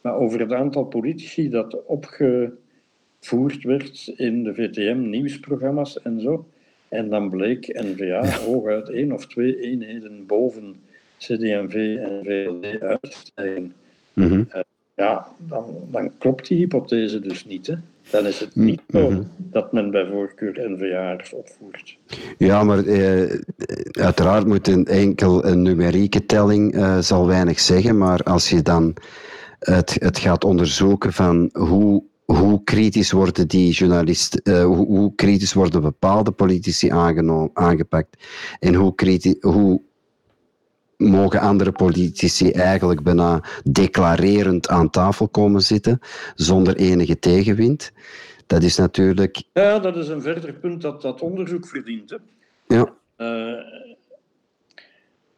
Speaker 5: maar over het aantal politici dat opgevoerd werd in de VTM-nieuwsprogramma's en zo. En dan bleek N-VA hooguit één of twee eenheden boven CD&V en VLD uit te stijgen.
Speaker 2: Mhm.
Speaker 5: Ja, dan, dan klopt die hypothese dus niet. Hè? Dan is het niet zo dat men bij voorkeur NVA'ers opvoert.
Speaker 2: Ja, maar eh, uiteraard moet een enkel een numerieke telling eh, zal weinig zeggen, maar als je dan het, het gaat onderzoeken van hoe, hoe kritisch worden die journalisten, eh, hoe, hoe kritisch worden bepaalde politici aangepakt en hoe, kriti- hoe mogen andere politici eigenlijk bijna declarerend aan tafel komen zitten zonder enige tegenwind. Dat is natuurlijk,
Speaker 5: Ja, dat is een verder punt dat dat onderzoek verdient. Hè?
Speaker 2: ja,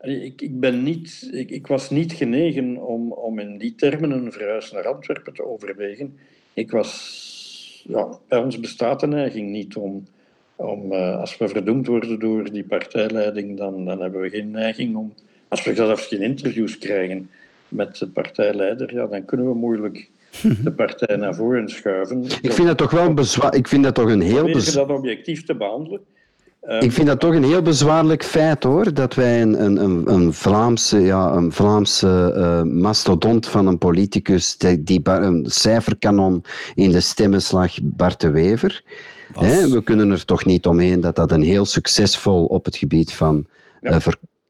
Speaker 5: Eh, ik, ik, ben niet, ik, ik was niet genegen om, om in die termen een verhuis naar Antwerpen te overwegen. Ik was, ja, bij ons bestaat de neiging niet om, om eh, als we verdoemd worden door die partijleiding, dan, dan hebben we geen neiging om, als we zelfs geen interviews krijgen met de partijleider, ja, dan kunnen we moeilijk <laughs> de partij naar voren schuiven.
Speaker 2: ik vind dat toch wel bezwaar, ik vind dat toch een heel bezwaar.
Speaker 5: dat objectief te behandelen. Eh,
Speaker 2: Ik vind dat toch een heel bezwaarlijk feit hoor, dat wij een, een, een, een Vlaamse, ja, een Vlaamse eh, mastodont van een politicus, die, die een cijferkanon in de stemmenslag Bart de Wever. We kunnen er toch niet omheen dat dat een heel succesvol op het gebied van eh,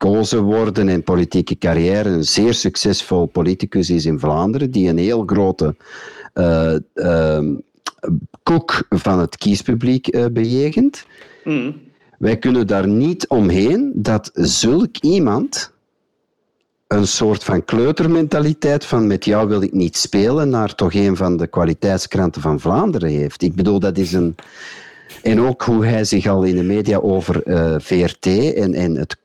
Speaker 2: verkozen worden en politieke carrière, een zeer succesvol politicus is in Vlaanderen, die een heel grote ehm, koek van het kiespubliek eh, bejegent.
Speaker 5: mhm.
Speaker 2: Wij kunnen daar niet omheen dat zulk iemand een soort van kleutermentaliteit van met jou wil ik niet spelen naar toch een van de kwaliteitskranten van Vlaanderen heeft. Ik bedoel, dat is een... En ook hoe hij zich al in de media over eh, VRT en, en het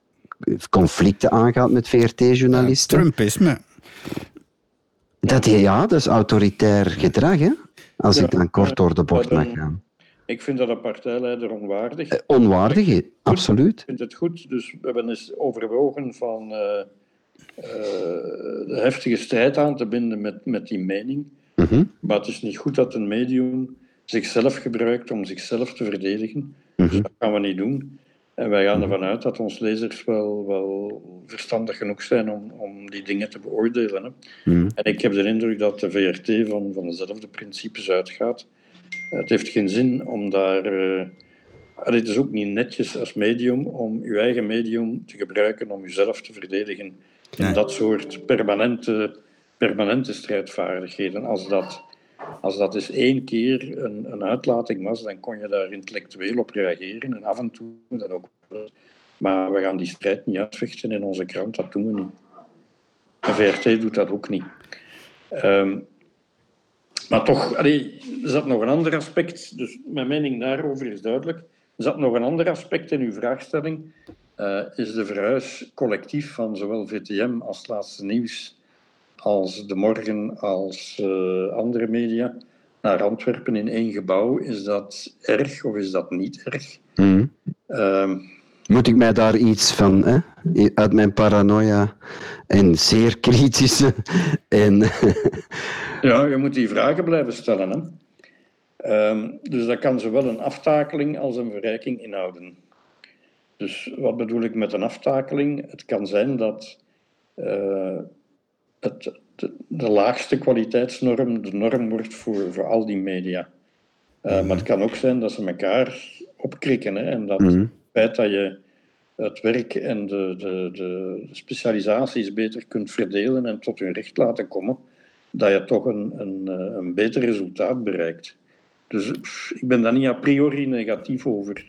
Speaker 2: conflicten aangaat met VRT-journalisten.
Speaker 1: Trumpisme.
Speaker 2: dat, ja, dat is autoritair gedrag, hè? Als
Speaker 5: Ja,
Speaker 2: ik dan kort door de bocht mag gaan.
Speaker 5: Ik vind dat een partijleider onwaardig.
Speaker 2: Eh, Onwaardig, absoluut.
Speaker 5: Ik vind het goed. Dus we hebben eens overwogen van eh, eh, de heftige strijd aan te binden met, met die mening.
Speaker 2: Mhm,
Speaker 5: Maar het is niet goed dat een medium zichzelf gebruikt om zichzelf te verdedigen. Dus dat gaan we niet doen. En wij gaan ervan uit dat onze lezers wel, wel verstandig genoeg zijn om, om die dingen te beoordelen. Hè.
Speaker 2: Mhm.
Speaker 5: En ik heb de indruk dat de VRT van, van dezelfde principes uitgaat. Het heeft geen zin om daar. allee, het is ook niet netjes als medium om uw eigen medium te gebruiken om uzelf te verdedigen in
Speaker 1: Nee.
Speaker 5: dat soort permanente, permanente strijdvaardigheden. Als dat Als dat eens één keer een, een uitlating was, dan kon je daar intellectueel op reageren. En af en toe dat ook. Maar we gaan die strijd niet uitvechten in onze krant, dat doen we niet. De VRT doet dat ook niet. Ehm, maar toch, er zat nog een ander aspect. Dus mijn mening daarover is duidelijk. Er zat nog een ander aspect in uw vraagstelling. Eh, is de verhuis collectief van zowel VTM als Laatste Nieuws als De Morgen als uh, andere media naar Antwerpen in één gebouw. Is dat erg of is dat niet erg?
Speaker 2: Mhm.
Speaker 5: Ehm,
Speaker 2: Moet ik mij daar iets van, hè? uit mijn paranoia en zeer kritische <laughs> en
Speaker 5: Ja, je moet die vragen blijven stellen. Hè? Ehm, dus dat kan zowel een aftakeling als een verrijking inhouden. Dus wat bedoel ik met een aftakeling? Het kan zijn dat eh, het, de, de laagste kwaliteitsnorm de norm wordt voor, voor al die media. Eh, Maar het kan ook zijn dat ze elkaar opkrikken. Hè? En dat
Speaker 2: Mhm.
Speaker 5: het feit dat je het werk en de, de, de specialisaties beter kunt verdelen en tot hun recht laten komen, dat je toch een, een, eh, een beter resultaat bereikt. Dus pff, ik ben daar niet a priori negatief over.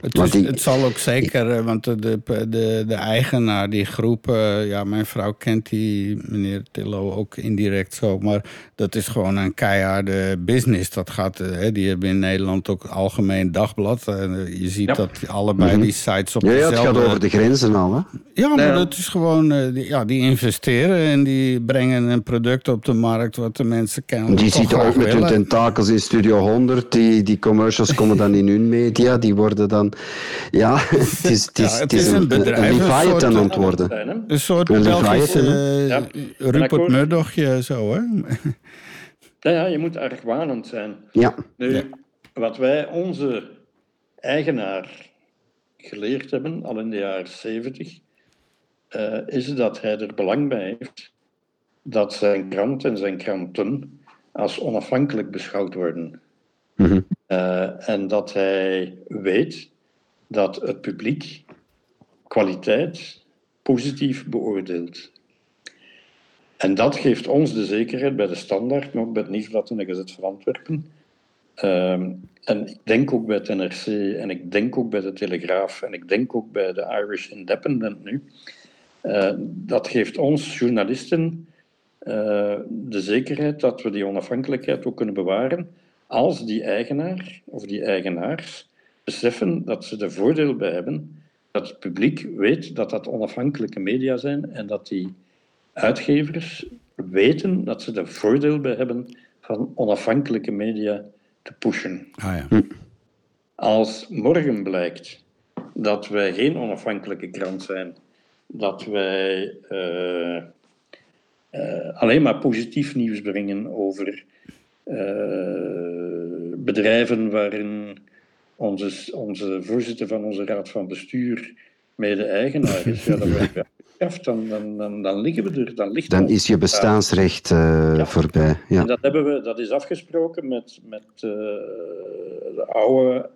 Speaker 1: Het, is-
Speaker 2: die-
Speaker 1: het zal ook zeker, eh, want de, de, de, eigenaar, die groep, eh, ja, mijn vrouw kent die meneer Tillo ook indirect zo, maar dat is gewoon een keiharde business. Dat gaat, eh, hè, die hebben in Nederland ook algemeen dagblad. Eh, je ziet
Speaker 5: Ja.
Speaker 1: dat allebei die sites op
Speaker 2: Mhm. ja, ja, het gaat
Speaker 1: dezelfde-
Speaker 2: over de grenzen al. Hè?
Speaker 1: Ja, maar
Speaker 5: Ja.
Speaker 1: dat is gewoon, die, ja, die investeren en die brengen een product op de markt wat de mensen kennen.
Speaker 2: Die zitten ook met hun tentakels in Studio 100. Die, die commercials komen dan in hun media. Die worden dan... Ja, <laughs> het is, het is,
Speaker 1: Ja,
Speaker 2: het is een, een,
Speaker 1: bedrijf, een
Speaker 2: Leviathan
Speaker 1: soort-
Speaker 2: aan het worden.
Speaker 5: Zijn, hè?
Speaker 1: Een soort
Speaker 2: Een
Speaker 1: Belgische
Speaker 2: Leviathan,
Speaker 1: eh,
Speaker 5: Ja,
Speaker 1: Rupert. Murdochje zo, hè? <laughs>
Speaker 5: Ja, ja, je moet argwanend zijn.
Speaker 2: Ja,
Speaker 5: Nu, wat wij onze eigenaar geleerd hebben, al in de jaren zeventig, eh, is dat hij er belang bij heeft dat zijn krant en zijn kranten als onafhankelijk beschouwd worden.
Speaker 2: Mhm.
Speaker 5: Eh, en dat hij weet dat het publiek kwaliteit positief beoordeelt. En dat geeft ons de zekerheid bij de Standaard, maar ook bij het Nieuwsblad en de Gazet van Antwerpen. Ehm, en ik denk ook bij het NRC en ik denk ook bij de Telegraaf en ik denk ook bij de Irish Independent nu. Eh, dat geeft ons journalisten eh, de zekerheid dat we die onafhankelijkheid ook kunnen bewaren als die eigenaar of die eigenaars beseffen dat ze er voordeel bij hebben dat het publiek weet dat dat onafhankelijke media zijn en dat die uitgevers weten dat ze er voordeel bij hebben van onafhankelijke media te pushen.
Speaker 1: Ah ja.
Speaker 5: Als morgen blijkt dat wij geen onafhankelijke krant zijn, dat wij eh, eh, alleen maar positief nieuws brengen over eh, bedrijven waarin onze, onze voorzitter van onze raad van bestuur mede-eigenaar is, ja, dan, <laughs> dan, dan, dan, dan liggen we er. Dan, ligt
Speaker 2: dan is je bestaansrecht eh,
Speaker 5: Ja.
Speaker 2: voorbij. Ja.
Speaker 5: en dat, hebben we, dat is afgesproken met, met eh, de oude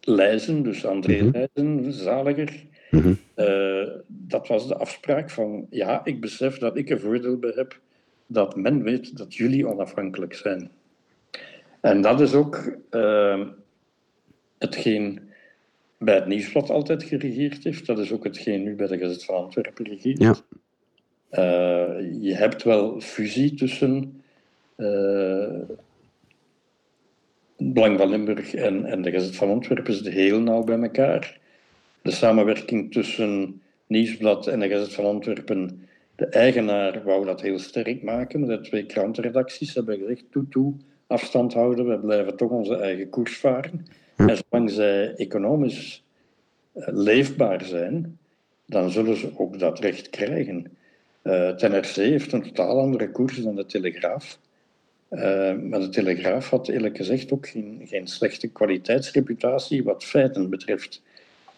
Speaker 5: Leijzen, dus André
Speaker 2: Mhm.
Speaker 5: Leijzen, zaliger.
Speaker 2: Mhm.
Speaker 5: Eh, dat was de afspraak van, ja, ik besef dat ik er voordeel bij heb dat men weet dat jullie onafhankelijk zijn. En dat is ook eh, hetgeen bij het Nieuwsblad altijd geregeerd heeft. Dat is ook hetgeen nu bij de Gazet van Antwerpen regeert.
Speaker 2: Ja.
Speaker 5: Eh, je hebt wel fusie tussen Belang van Limburg en, en de Gazet van Antwerpen zit heel nauw bij elkaar. De samenwerking tussen Nieuwsblad en de Gazet van Antwerpen, de eigenaar wou dat heel sterk maken. De twee krantenredacties hebben gezegd, toe, toe, afstand houden, we blijven toch onze eigen koers varen. En zolang zij economisch eh, leefbaar zijn, dan zullen ze ook dat recht krijgen. Eh het NRC heeft een totaal andere koers dan de Telegraaf. Eh, maar de Telegraaf had eerlijk gezegd ook geen, geen slechte kwaliteitsreputatie wat feiten betreft.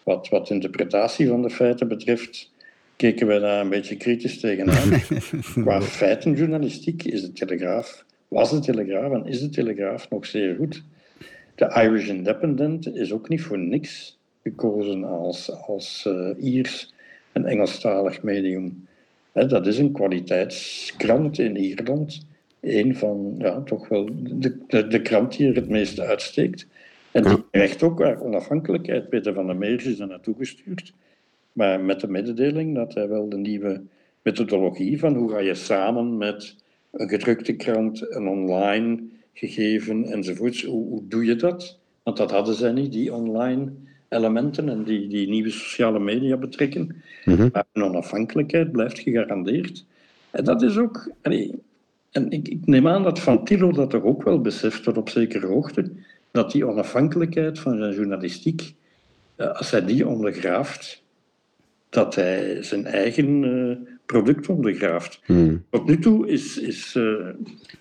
Speaker 5: Wat, wat interpretatie van de feiten betreft, keken wij daar een beetje kritisch tegenaan. <laughs> Qua feitenjournalistiek is de Telegraaf, was de Telegraaf en is de Telegraaf nog zeer goed. De Irish Independent is ook niet voor niks gekozen als, als eh, Iers en Engelstalig medium. Dat is een kwaliteitskrant in Ierland een van, ja, toch wel de, de, de krant die er het meeste uitsteekt. En die krijgt ook haar onafhankelijkheid. Peter van der Meers is daar naartoe gestuurd. Maar met de mededeling dat hij wel de nieuwe methodologie van hoe ga je samen met een gedrukte krant, een online gegeven enzovoorts, hoe, hoe doe je dat? Want dat hadden zij niet, die online elementen en die, die nieuwe sociale media betrekken. Maar hun onafhankelijkheid blijft gegarandeerd. En dat is ook... allee, en ik, ik neem aan dat Van Tilo dat toch ook wel beseft tot op zekere hoogte, dat die onafhankelijkheid van zijn journalistiek, eh, als hij die ondergraaft, dat hij zijn eigen eh, product ondergraaft.
Speaker 2: Hmm.
Speaker 5: Tot nu toe is, is eh,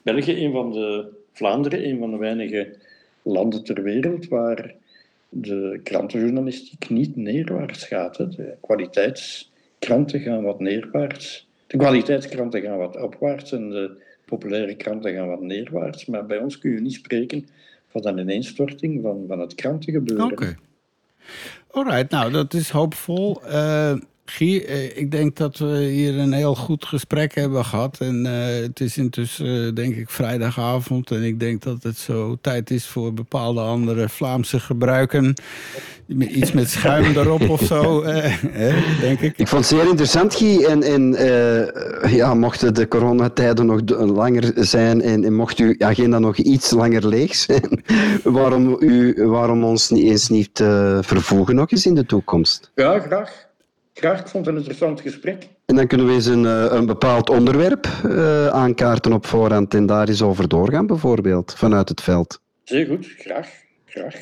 Speaker 5: België een van de, Vlaanderen een van de weinige landen ter wereld waar de krantenjournalistiek niet neerwaarts gaat. De kwaliteitskranten gaan wat neerwaarts. De kwaliteitskranten gaan wat opwaarts en de populaire kranten gaan wat neerwaarts. Maar bij ons kun je niet spreken van een ineenstorting van, van het krantengebeuren.
Speaker 1: Oké. Alright, nou dat is hoopvol. Eh Guy, eh, ik denk dat we hier een heel goed gesprek hebben gehad. En eh, het is intussen, eh, denk ik, vrijdagavond. En ik denk dat het zo tijd is voor bepaalde andere Vlaamse gebruiken. Iets met schuim <laughs> erop of zo, eh, hè, denk ik.
Speaker 2: Ik vond het zeer interessant, Guy. En, en eh, ja, mochten de coronatijden nog langer zijn en, en mocht uw agenda nog iets langer leeg zijn, <laughs> waarom, u, waarom ons niet eens niet eh, vervoegen nog eens in de toekomst?
Speaker 5: Ja, graag. Graag, ik vond het een interessant gesprek.
Speaker 2: En dan kunnen we eens een, eh, een bepaald onderwerp eh, aankaarten op voorhand en daar eens over doorgaan, bijvoorbeeld, vanuit het veld.
Speaker 5: Zeer goed, graag. graag.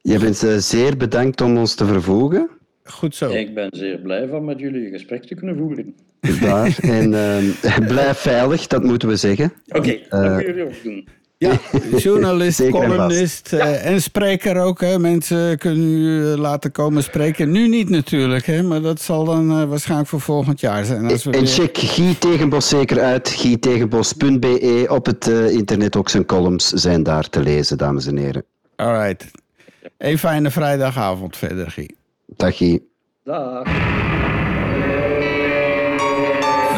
Speaker 2: Je bent eh, zeer bedankt om ons te vervoegen.
Speaker 1: Goed zo.
Speaker 5: Ik ben zeer blij van met jullie een gesprek te kunnen voeren.
Speaker 2: Daar. En eh, <laughs> blijf veilig, dat moeten we zeggen.
Speaker 5: Oké, dat moeten jullie ook doen.
Speaker 1: Ja, <laughs> journalist,
Speaker 2: en
Speaker 1: columnist eh, en spreker ook. Hè. Mensen kunnen u eh, laten komen spreken. Nu niet natuurlijk, hè, maar dat zal dan eh, waarschijnlijk voor volgend jaar zijn. Als we
Speaker 2: En
Speaker 1: weer-
Speaker 2: check Guy Tegenbos zeker uit. GuyTegenbos.be. Op het eh, internet ook zijn columns zijn daar te lezen, dames en heren.
Speaker 1: Alright. Een fijne vrijdagavond verder, Guy.
Speaker 2: Dag Guy.
Speaker 5: Dag.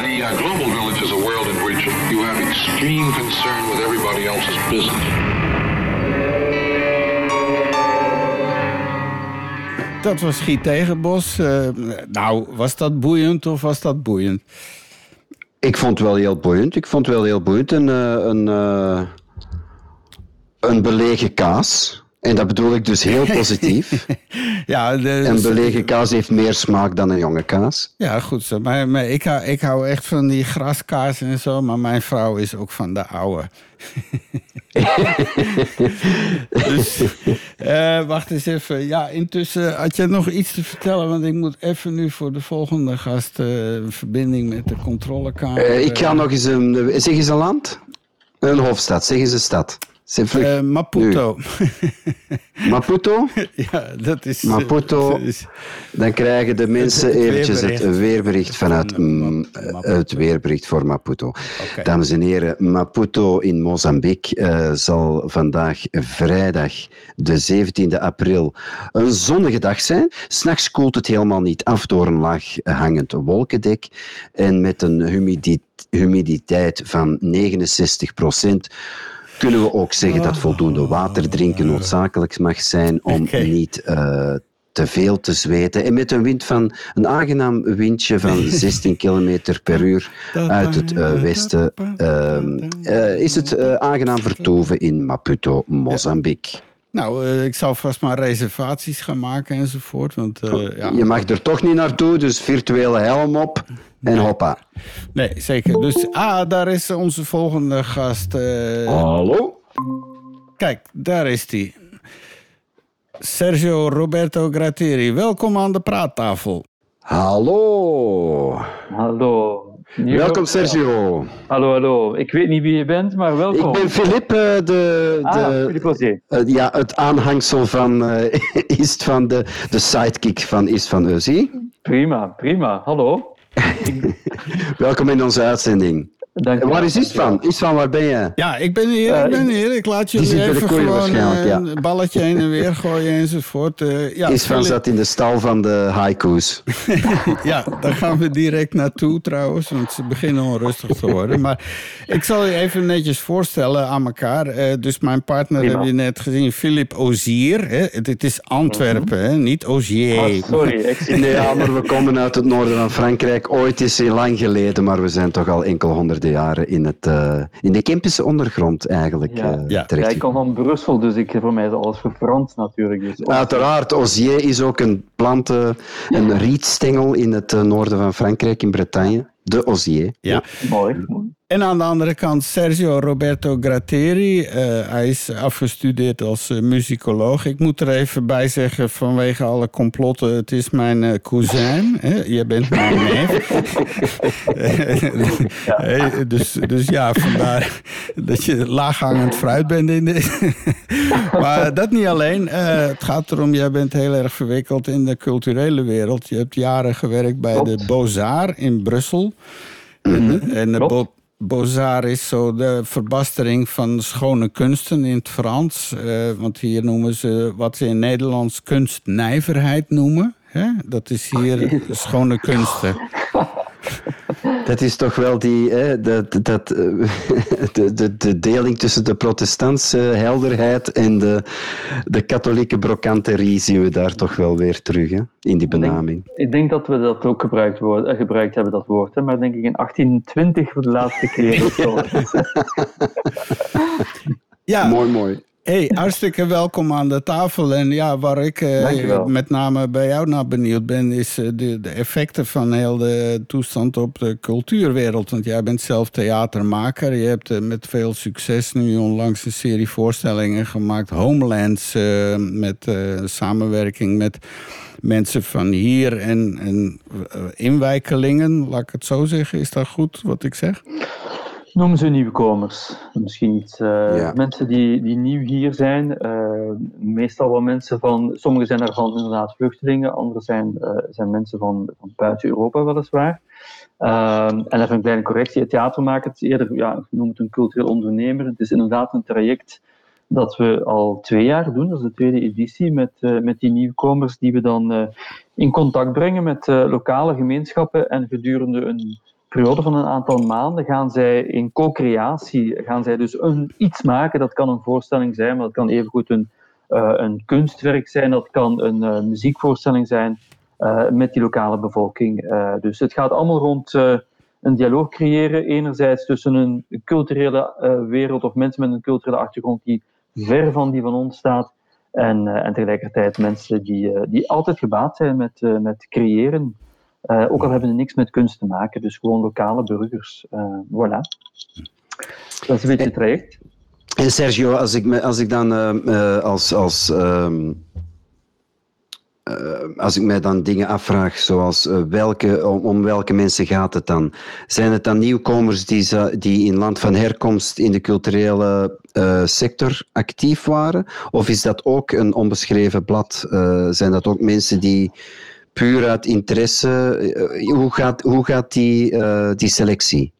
Speaker 6: The uh, global village is a world in which you have extreme concern with everybody else's business.
Speaker 1: Dat was Guy Tegenbos. Eh, nou, was dat boeiend of was dat boeiend?
Speaker 2: Ik vond het wel heel boeiend. Ik vond het wel heel boeiend. Een, eh, een, eh, een belegen kaas. En dat bedoel ik dus heel positief. <laughs>
Speaker 1: Ja, de,
Speaker 2: Een belegen kaas heeft meer smaak dan een jonge kaas.
Speaker 1: ja goed zo. Maar, maar ik, hou, ik hou echt van die graskaas en zo. Maar mijn vrouw is ook van de oude. <laughs> dus, eh, wacht eens even. Ja, intussen had je nog iets te vertellen. Want ik moet even nu voor de volgende gast eh, een verbinding met de controlekamer.
Speaker 2: Eh, ik ga nog eens een... Zeg eens een land? Een hoofdstad. Zeg eens een stad.
Speaker 1: Eh, Maputo. <laughs>
Speaker 2: Maputo?
Speaker 1: ja, dat is...
Speaker 2: Maputo.
Speaker 1: dat is-
Speaker 2: Dan krijgen de mensen
Speaker 1: het
Speaker 2: eventjes het
Speaker 1: weerbericht.
Speaker 2: vanuit
Speaker 1: Van,
Speaker 2: mm,
Speaker 1: Maputo.
Speaker 2: het weerbericht voor Maputo. Dames en heren, Maputo in Mozambique eh, zal vandaag vrijdag de 17e april een zonnige dag zijn. S'nachts koelt het helemaal niet af door een laag hangend wolkendek en met een humidi- humiditeit van 69 kunnen we ook zeggen dat voldoende water drinken noodzakelijk mag zijn om niet eh, te veel te zweten. En met een wind van een aangenaam windje van <laughs> 16 km per uur uit het eh, westen ehm, eh, is het aangenaam vertoeven in Maputo, Mozambique.
Speaker 1: Nou, eh, ik zal vast maar reservaties gaan maken enzovoort. Want eh, ja,
Speaker 2: Je mag er toch niet naartoe, dus virtuele helm op en hoppa.
Speaker 1: nee, zeker. Dus, ah, daar is onze volgende gast. eh,
Speaker 2: Hallo?
Speaker 1: Kijk, daar is hij. Sergio Roberto Gratteri, welkom aan de praattafel.
Speaker 2: Hallo.
Speaker 7: Hallo.
Speaker 2: Welkom Sergio.
Speaker 7: Hallo, hallo. Ik weet niet wie je bent, maar welkom.
Speaker 2: Ik ben Filip, eh, de,
Speaker 7: Ah,
Speaker 2: de,
Speaker 7: Philippe
Speaker 2: eh, ja, het aanhangsel van <laughs> Ist van de, de sidekick van Ist van Eusie.
Speaker 7: Prima, prima. Hallo. <laughs>
Speaker 2: Welkom in onze uitzending.
Speaker 7: Dank je
Speaker 2: Waar is
Speaker 7: je.
Speaker 2: Istvan? Istvan, waar ben je?
Speaker 1: Ja, ik ben hier, ik ben hier. Ik laat jullie
Speaker 2: de
Speaker 1: even gewoon
Speaker 2: waarschijnlijk,
Speaker 1: eh,
Speaker 2: ja.
Speaker 1: een balletje heen en weer gooien enzovoort. Eh, ja,
Speaker 2: Istvan zat in de stal van de haiku's. <laughs>
Speaker 1: Ja, daar gaan we direct naartoe trouwens, want ze beginnen onrustig te worden. Maar ik zal je even netjes voorstellen aan elkaar. Eh, dus mijn partner
Speaker 7: Prima.
Speaker 1: heb je net gezien, Philip Ozier. Hè? Het is Antwerpen, hè? niet Ozier.
Speaker 7: Ah, sorry, ik zie
Speaker 2: Nee, ja, maar we komen uit het noorden van Frankrijk. Ooit is heel lang geleden, maar we zijn toch al enkel jaren in, het, eh, in de Kempische ondergrond eigenlijk
Speaker 7: Ja.
Speaker 2: eh,
Speaker 1: Ja.
Speaker 2: terecht.
Speaker 7: Ja, ik kom van Brussel, dus ik, voor mij is alles verfrans natuurlijk. Dus
Speaker 2: Uiteraard, osier is ook een plant, eh, een rietstengel in het eh, noorden van Frankrijk, in Bretagne. De osier.
Speaker 1: Ja.
Speaker 7: mooi.
Speaker 1: En aan de andere kant Sergio Roberto Gratteri. Eh, hij is afgestudeerd als eh, muzikoloog. Ik moet er even bij zeggen, vanwege alle complotten, het is mijn eh, cousin. Hè? Je bent mijn <laughs> neef. Hey, dus, dus ja, vandaar dat je laaghangend fruit bent in de... <laughs> maar dat niet alleen. Het gaat erom, jij bent heel erg verwikkeld in de culturele wereld. Je hebt jaren gewerkt bij
Speaker 7: Klopt.
Speaker 1: de Beaux-Arts in Brussel. En, en de Beaux-Arts is zo de verbastering van schone kunsten in het Frans. Eh, want hier noemen ze wat ze in Nederlands kunstnijverheid noemen. Hè? Dat is hier schone kunsten. <laughs>
Speaker 2: Dat is toch wel die, hè, dat, dat, eh, <laughs> de, de, de deling tussen de protestantse helderheid en de, de katholieke brokanterie zien we daar toch wel weer terug, hè, in die benaming.
Speaker 7: Ik denk dat we dat ook gebruikt, woord, eh, gebruikt hebben, dat woord. Hè, maar denk ik in 1820 voor de laatste keer. <laughs> of zo.
Speaker 1: Ja,
Speaker 2: Mooi, mooi.
Speaker 1: Hey, hartstikke welkom aan de tafel. En ja, waar ik eh, met name bij jou naar benieuwd ben, is eh, de, de effecten van heel de toestand op de cultuurwereld. Want jij bent zelf theatermaker. Je hebt eh, met veel succes nu onlangs een serie voorstellingen gemaakt. Homelands, eh, met eh, samenwerking met mensen van hier en, en inwijkelingen. Laat ik het zo zeggen. Is dat goed wat ik zeg?
Speaker 7: Noemen ze nieuwkomers. Misschien iets. eh,
Speaker 2: Ja.
Speaker 7: Mensen die, die nieuw hier zijn. eh, meestal wel mensen van. Sommigen zijn daarvan inderdaad vluchtelingen, anderen zijn, eh, zijn mensen van, van buiten Europa, weliswaar. En even een kleine correctie. Het theatermaken het is eerder, ja, ik noem het een cultureel ondernemer. Het is inderdaad een traject dat we al twee jaar doen. Dat is de tweede editie met, met die nieuwkomers die we dan in contact brengen met lokale gemeenschappen. En gedurende een periode van een aantal maanden gaan zij in co-creatie, gaan zij dus een, iets maken. Dat kan een voorstelling zijn, maar dat kan evengoed een, eh, een kunstwerk zijn, dat kan een eh, muziekvoorstelling zijn eh, met die lokale bevolking. Dus het gaat allemaal rond een dialoog creëren, enerzijds tussen een culturele wereld of mensen met een culturele achtergrond die ver van die van ons staat, en, en tegelijkertijd mensen die, die altijd gebaat zijn met, met creëren. Eh, ook al hebben ze niks met kunst te maken, dus gewoon lokale burgers. Eh, voilà. Dat is een beetje traject.
Speaker 2: En Sergio, als ik, als ik dan eh, eh, als, als, ehm, eh, als ik mij dan dingen afvraag, zoals welke, om, welke mensen gaat het dan? Zijn het dan nieuwkomers die, die in land van herkomst in de culturele sector actief waren? Of is dat ook een onbeschreven blad? Eh, zijn dat ook mensen die puur uit interesse... eh, hoe, gaat, hoe gaat die, eh, die selectie?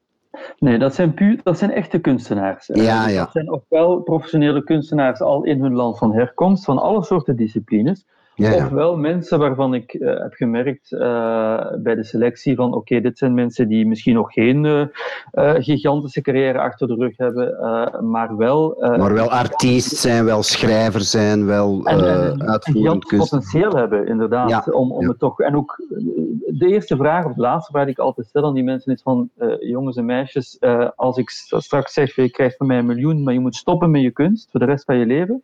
Speaker 7: Nee, dat zijn, puur, dat zijn echte kunstenaars. Eh,
Speaker 2: Ja,
Speaker 7: dus
Speaker 2: ja.
Speaker 7: Dat zijn ofwel professionele kunstenaars al in hun land van herkomst, van alle soorten disciplines.
Speaker 2: Ja, ja.
Speaker 7: Ofwel mensen waarvan ik eh, heb gemerkt eh, bij de selectie van oké, dit zijn mensen die misschien nog geen eh, gigantische carrière achter de rug hebben, maar wel...
Speaker 2: Maar wel artiest zijn, wel schrijver zijn, wel
Speaker 7: en, en een
Speaker 2: uitvoerend kunst.
Speaker 7: potentieel hebben, inderdaad.
Speaker 2: Ja,
Speaker 7: om, om het toch, en ook de eerste vraag, of de laatste vraag die ik altijd stel aan die mensen is van, jongens en meisjes, als ik st- straks zeg, je krijgt van mij een miljoen, maar je moet stoppen met je kunst voor de rest van je leven,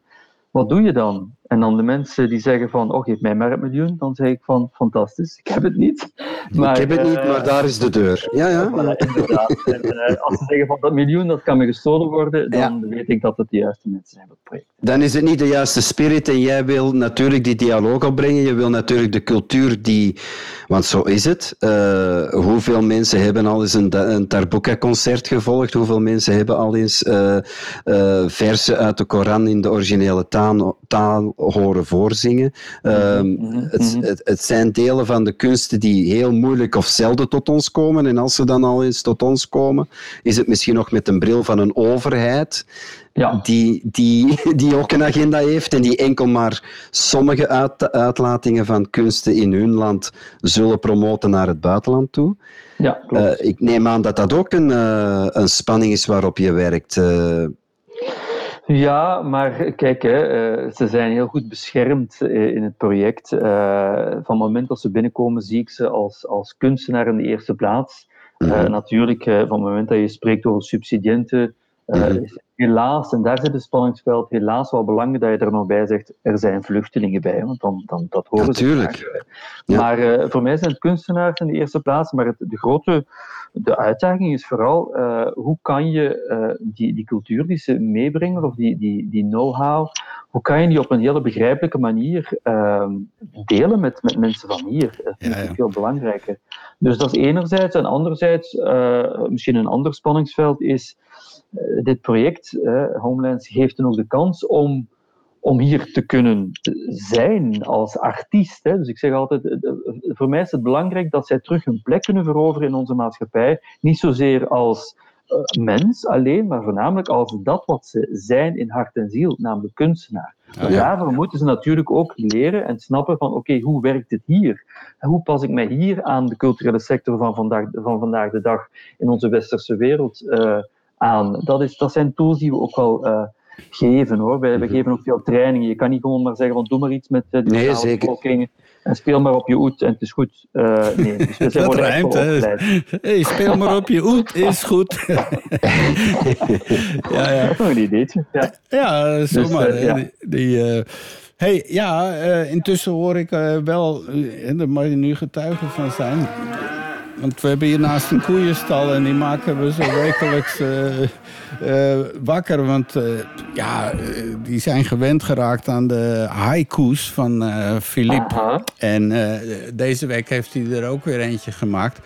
Speaker 7: wat doe je dan? En dan de mensen die zeggen van, oh, geef mij maar het miljoen, dan zeg ik van, fantastisch, ik heb het niet.
Speaker 2: ik heb het niet,
Speaker 7: eh,
Speaker 2: maar daar is de deur. Ja, ja.
Speaker 7: Voilà, inderdaad. En, eh, als ze zeggen van dat miljoen dat kan me gestolen worden, dan weet ik dat het de juiste mensen zijn voor het project.
Speaker 2: Dan is het niet de juiste spirit en jij wil natuurlijk die dialoog opbrengen. Je wil natuurlijk de cultuur die... Want zo is het. Eh, hoeveel mensen hebben al eens een, een Tarbuka-concert gevolgd? Hoeveel mensen hebben al eens versen uit de Koran in de originele taal, taal horen voorzingen. Ehm,
Speaker 7: mhm,
Speaker 2: het,
Speaker 7: mhm.
Speaker 2: het, het zijn delen van de kunsten die heel moeilijk of zelden tot ons komen. En als ze dan al eens tot ons komen, is het misschien nog met een bril van een overheid
Speaker 7: Ja.
Speaker 2: die, die, die ook een agenda heeft en die enkel maar sommige uit, uitlatingen van kunsten in hun land zullen promoten naar het buitenland toe.
Speaker 7: Ja, klopt.
Speaker 2: Eh, ik neem aan dat dat ook een, eh, een spanning is waarop je werkt. eh.
Speaker 7: Ja, maar kijk, hè, eh, ze zijn heel goed beschermd eh, in het project. Eh, van het moment dat ze binnenkomen, zie ik ze als, als kunstenaar in de eerste plaats.
Speaker 2: Mhm.
Speaker 7: natuurlijk, van het moment dat je spreekt over subsidiënten, eh,
Speaker 2: Mhm.
Speaker 7: helaas, en daar zit het spanningsveld, helaas wel belangrijk dat je er nog bij zegt, er zijn vluchtelingen bij, want dan, dan, dat horen
Speaker 2: Natuurlijk.
Speaker 7: ze graag.
Speaker 2: Ja.
Speaker 7: Maar eh, voor mij zijn het kunstenaars in de eerste plaats, maar het, de grote de uitdaging is vooral eh, hoe kan je die, die cultuur die ze meebrengen, of die, die, die know-how, hoe kan je die op een hele begrijpelijke manier ehm, delen met, met mensen van hier? Dat vind ik
Speaker 1: ja.
Speaker 7: veel belangrijker. Dus dat is enerzijds. En anderzijds, misschien een ander spanningsveld is, dit project, eh, Homelands, geeft dan ook de kans om om hier te kunnen zijn als artiest. Hè. Dus ik zeg altijd, eh, voor mij is het belangrijk dat zij terug hun plek kunnen veroveren in onze maatschappij. Niet zozeer als eh, mens alleen, maar voornamelijk als dat wat ze zijn in hart en ziel, namelijk kunstenaar.
Speaker 2: Ja.
Speaker 7: daarvoor moeten ze natuurlijk ook leren en snappen van oké, hoe werkt het hier? En hoe pas ik mij hier aan de culturele sector van vandaag, van vandaag de dag in onze westerse wereld aan? Dat, is, dat zijn tools die we ook wel eh, geven hoor. Wij, wij geven ook veel trainingen. Je kan niet gewoon maar zeggen van doe maar iets met eh,
Speaker 2: Nee,
Speaker 7: lokale
Speaker 2: zeker.
Speaker 7: bevolking en speel maar op je oet en het is goed. Eh, nee, <laughs> dus we zijn
Speaker 1: Dat
Speaker 7: wel
Speaker 1: hè? Hey, speel maar op je oet, is goed. <laughs> ja, ja.
Speaker 7: Dat is nog een ideetje. Ja.
Speaker 1: Ja, zomaar.
Speaker 7: eh,
Speaker 1: hè,
Speaker 7: ja.
Speaker 1: Die, die, eh, hey, ja, eh, intussen hoor ik eh, wel, eh, en daar mag je nu getuige van zijn. Want we hebben hier naast een koeienstal en die maken we zo wekelijks eh, eh, wakker. Want eh, ja, die zijn gewend geraakt aan de haiku's van Philippe.
Speaker 7: Aha.
Speaker 1: En deze week heeft hij er ook weer eentje gemaakt.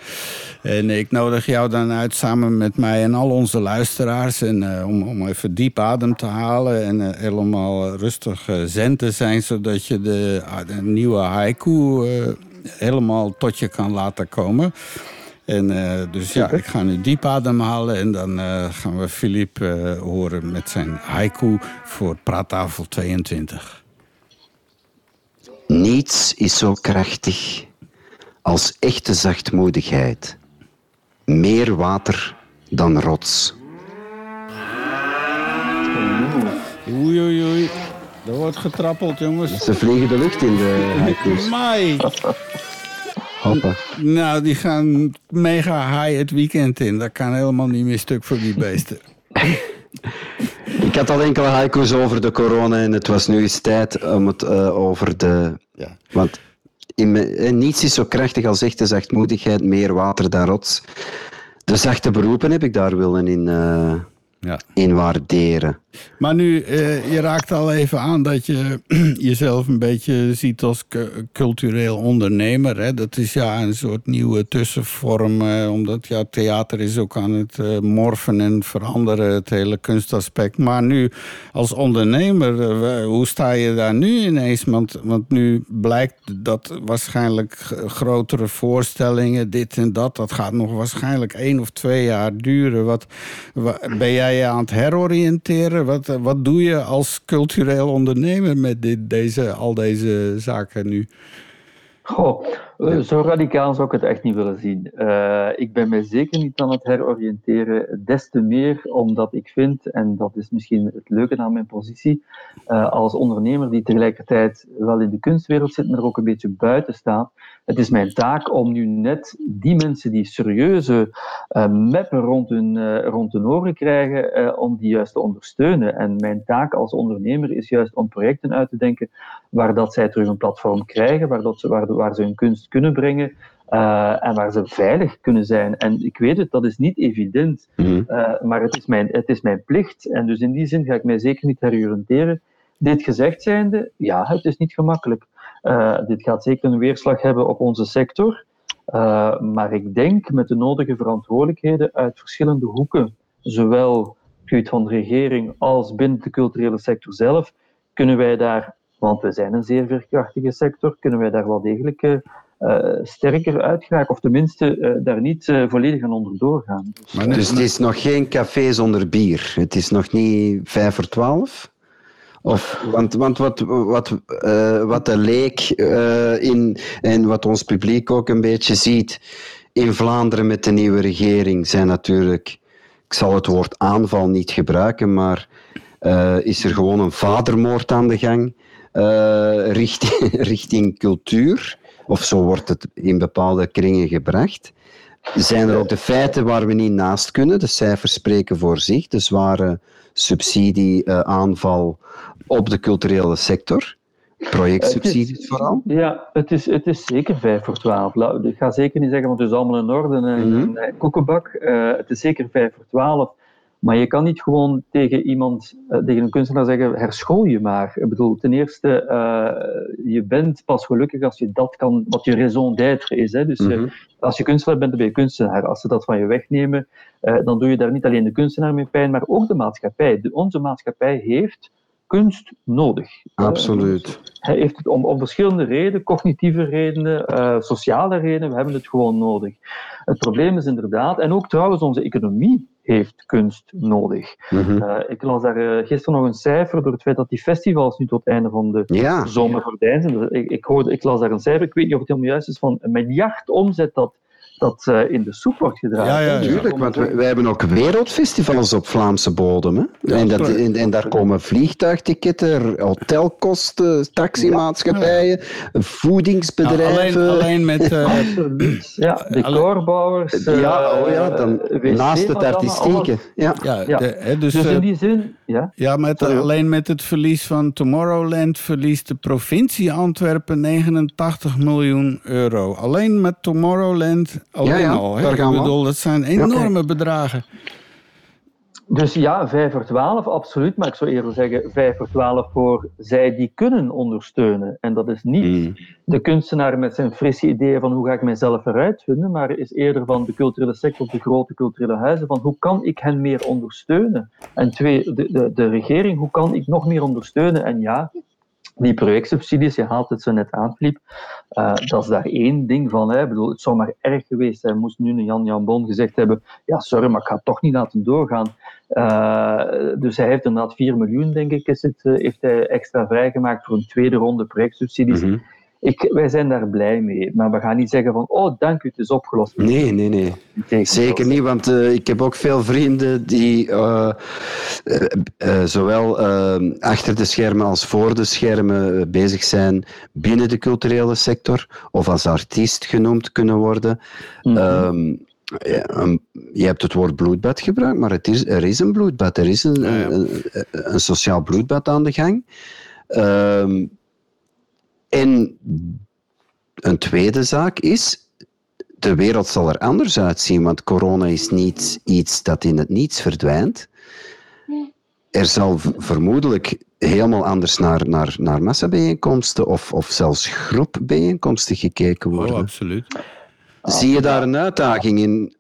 Speaker 1: En ik nodig jou dan uit samen met mij en al onze luisteraars. En, om, om even diep adem te halen en helemaal rustig zen te zijn. Zodat je de, ah, de nieuwe haiku helemaal tot je kan laten komen. En eh, dus ja, ik ga nu diep ademhalen. En dan eh, gaan we Philippe eh, horen met zijn haiku voor Praattafel 22.
Speaker 2: Niets is zo krachtig als echte zachtmoedigheid. Meer water dan rots.
Speaker 1: Oei, oei, oei. Er wordt getrappeld, jongens.
Speaker 2: Ze vliegen de lucht in de haiku's.
Speaker 1: Mai.
Speaker 2: Hoppa.
Speaker 1: Nou, die gaan mega high het weekend in. Dat kan helemaal niet meer stuk voor die beesten. <laughs>
Speaker 2: Ik had al enkele haiku's over de corona en het was nu eens tijd om het eh, over de...
Speaker 1: Ja.
Speaker 2: Want in me- eh, niets is zo krachtig als echte zachtmoedigheid, meer water dan rots. De zachte beroepen heb ik daar willen in, eh,
Speaker 1: Ja.
Speaker 2: in waarderen.
Speaker 1: Maar nu, eh, je raakt al even aan dat je <clears throat> jezelf een beetje ziet als cu- cultureel ondernemer. Hè? Dat is ja een soort nieuwe tussenvorm, eh, omdat ja, theater is ook aan het eh, morfen en veranderen, het hele kunstaspect. Maar nu, als ondernemer, hoe sta je daar nu ineens? Want, want nu blijkt dat waarschijnlijk grotere voorstellingen, dit en dat, dat gaat nog waarschijnlijk één of twee jaar duren. Wat, wa- ben jij je aan het heroriënteren? Wat, wat doe je als cultureel ondernemer met dit, deze, al deze zaken nu?
Speaker 7: Goh, zo radicaal zou ik het echt niet willen zien. Eh, ik ben mij zeker niet aan het heroriënteren, des te meer omdat ik vind, en dat is misschien het leuke aan mijn positie, eh, als ondernemer die tegelijkertijd wel in de kunstwereld zit, maar ook een beetje buiten staat. Het is mijn taak om nu net die mensen die serieuze eh, meppen rond hun, eh, rond hun oren krijgen, eh, om die juist te ondersteunen. En mijn taak als ondernemer is juist om projecten uit te denken waar dat zij terug een platform krijgen, waar, dat ze, waar ze hun kunst kunnen brengen eh, en waar ze veilig kunnen zijn. En ik weet het, dat is niet evident,
Speaker 2: Mhm.
Speaker 7: eh, maar het is, mijn, het is mijn plicht. En dus in die zin ga ik mij zeker niet heroriënteren. Dit gezegd zijnde, ja, het is niet gemakkelijk. Eh, dit gaat zeker een weerslag hebben op onze sector. Maar ik denk met de nodige verantwoordelijkheden uit verschillende hoeken, zowel van de regering als binnen de culturele sector zelf, kunnen wij daar want we zijn een zeer veerkrachtige sector, kunnen wij daar wel degelijk sterker uit geraken, of tenminste eh, daar niet eh, volledig aan onderdoor gaan. Dus,
Speaker 2: Dus het is nog geen café zonder bier. Het is nog niet vijf voor twaalf. Of, want want wat, wat, eh, wat de leek eh, in, en wat ons publiek ook een beetje ziet in Vlaanderen met de nieuwe regering zijn natuurlijk, ik zal het woord aanval niet gebruiken, maar eh, is er gewoon een vadermoord aan de gang eh, richting, <laughs> richting cultuur. Of zo wordt het in bepaalde kringen gebracht. Zijn er ook de feiten waar we niet naast kunnen? De cijfers spreken voor zich. De zware subsidieaanval op de culturele sector. Projectsubsidies vooral.
Speaker 7: Ja, het is, het is zeker 5 voor 12. La- Ik ga zeker niet zeggen, want het is allemaal in orde en
Speaker 2: Mhm.
Speaker 7: een eh, koekenbak. Eh, het is zeker 5 voor 12. Maar je kan niet gewoon tegen iemand, eh, tegen een kunstenaar zeggen, herschool je maar. Ik bedoel, ten eerste, eh, je bent pas gelukkig als je dat kan, wat je raison d'être is. Hè. Dus eh,
Speaker 2: Mhm.
Speaker 7: als je kunstenaar bent, dan ben je kunstenaar. Als ze dat van je wegnemen, eh, dan doe je daar niet alleen de kunstenaar mee pijn, maar ook de maatschappij. De, onze maatschappij heeft kunst nodig.
Speaker 2: Absoluut.
Speaker 7: hij heeft het om, om verschillende redenen, cognitieve redenen, sociale redenen, we hebben het gewoon nodig. Het probleem is inderdaad, en ook trouwens onze economie heeft kunst nodig.
Speaker 2: Mhm.
Speaker 7: Eh, ik las daar eh, gisteren nog een cijfer door het feit dat die festivals nu tot het einde van de
Speaker 2: Ja,
Speaker 7: zomer zijn. Dus Ik, ik, hoorde, ik las daar een cijfer, ik weet niet of het helemaal juist is, van een miljard omzet dat, dat eh, in de soep wordt gedragen.
Speaker 1: Ja, ja, ja.
Speaker 7: Dus
Speaker 2: Tuurlijk, want wij, wij hebben ook wereldfestivals op Vlaamse bodem. Hè? en, dat, en, en daar komen vliegtuigticketten, hotelkosten, taximaatschappijen, voedingsbedrijven.
Speaker 1: alleen, alleen met... eh,
Speaker 7: Absoluut. Ja, decorbouwers.
Speaker 2: ja,
Speaker 7: eh,
Speaker 2: oh ja, dan, naast het artistieke. Ja.
Speaker 1: ja,
Speaker 7: Ja.
Speaker 1: de- hè, dus,
Speaker 7: Dus
Speaker 1: eh,
Speaker 7: in die zin, ja.
Speaker 1: ja, met,
Speaker 2: Sorry.
Speaker 1: alleen met het verlies van Tomorrowland verliest de provincie Antwerpen 89 miljoen euro. Alleen met Tomorrowland alleen
Speaker 2: Ja, ja,
Speaker 1: al. Hè?
Speaker 2: daar gaan
Speaker 1: Ik bedoel, dat zijn enorme bedragen.
Speaker 7: Dus ja, 5 voor 12, absoluut. Maar ik zou eerder zeggen 5 voor 12 voor zij die kunnen ondersteunen. En dat is niet
Speaker 2: Mm.
Speaker 7: de kunstenaar met zijn frisse ideeën van hoe ga ik mijzelf eruit vinden, maar is eerder van de culturele sector, de grote culturele huizen, van hoe kan ik hen meer ondersteunen? En twee, de, de, de regering, hoe kan ik nog meer ondersteunen? En ja, die projectsubsidies, je haalt het zo net aan, Filip, eh, dat is daar één ding van. Hè. Ik bedoel, het zou maar erg geweest zijn, moest nu een Jan Jan Bon gezegd hebben, ja sorry, maar ik ga het toch niet laten doorgaan. Eh, dus hij heeft inderdaad 4 miljoen, denk ik, is het, eh, heeft hij extra vrijgemaakt voor een tweede ronde projectsubsidies.
Speaker 2: Mhm.
Speaker 7: Ik, wij zijn daar blij mee, maar we gaan niet zeggen van, oh, dank u, het is opgelost.
Speaker 2: Nee, nee, nee. Zeker niet, want eh, ik heb ook veel vrienden die zowel achter de schermen als voor de schermen bezig zijn binnen de culturele sector of als artiest genoemd kunnen worden. Ehm, ja, je hebt het woord bloedbad gebruikt, maar het is, er is een bloedbad. Er is een,
Speaker 1: Ja, ja.
Speaker 2: een, een- sociaal bloedbad aan de gang. Ehm, en een tweede zaak is, de wereld zal er anders uitzien, want corona is niet iets dat in het niets verdwijnt. Er zal vermoedelijk helemaal anders naar, naar, naar massabijeenkomsten of, of zelfs groepbijeenkomsten gekeken
Speaker 1: Oh,
Speaker 2: worden. Zie je daar een uitdaging in?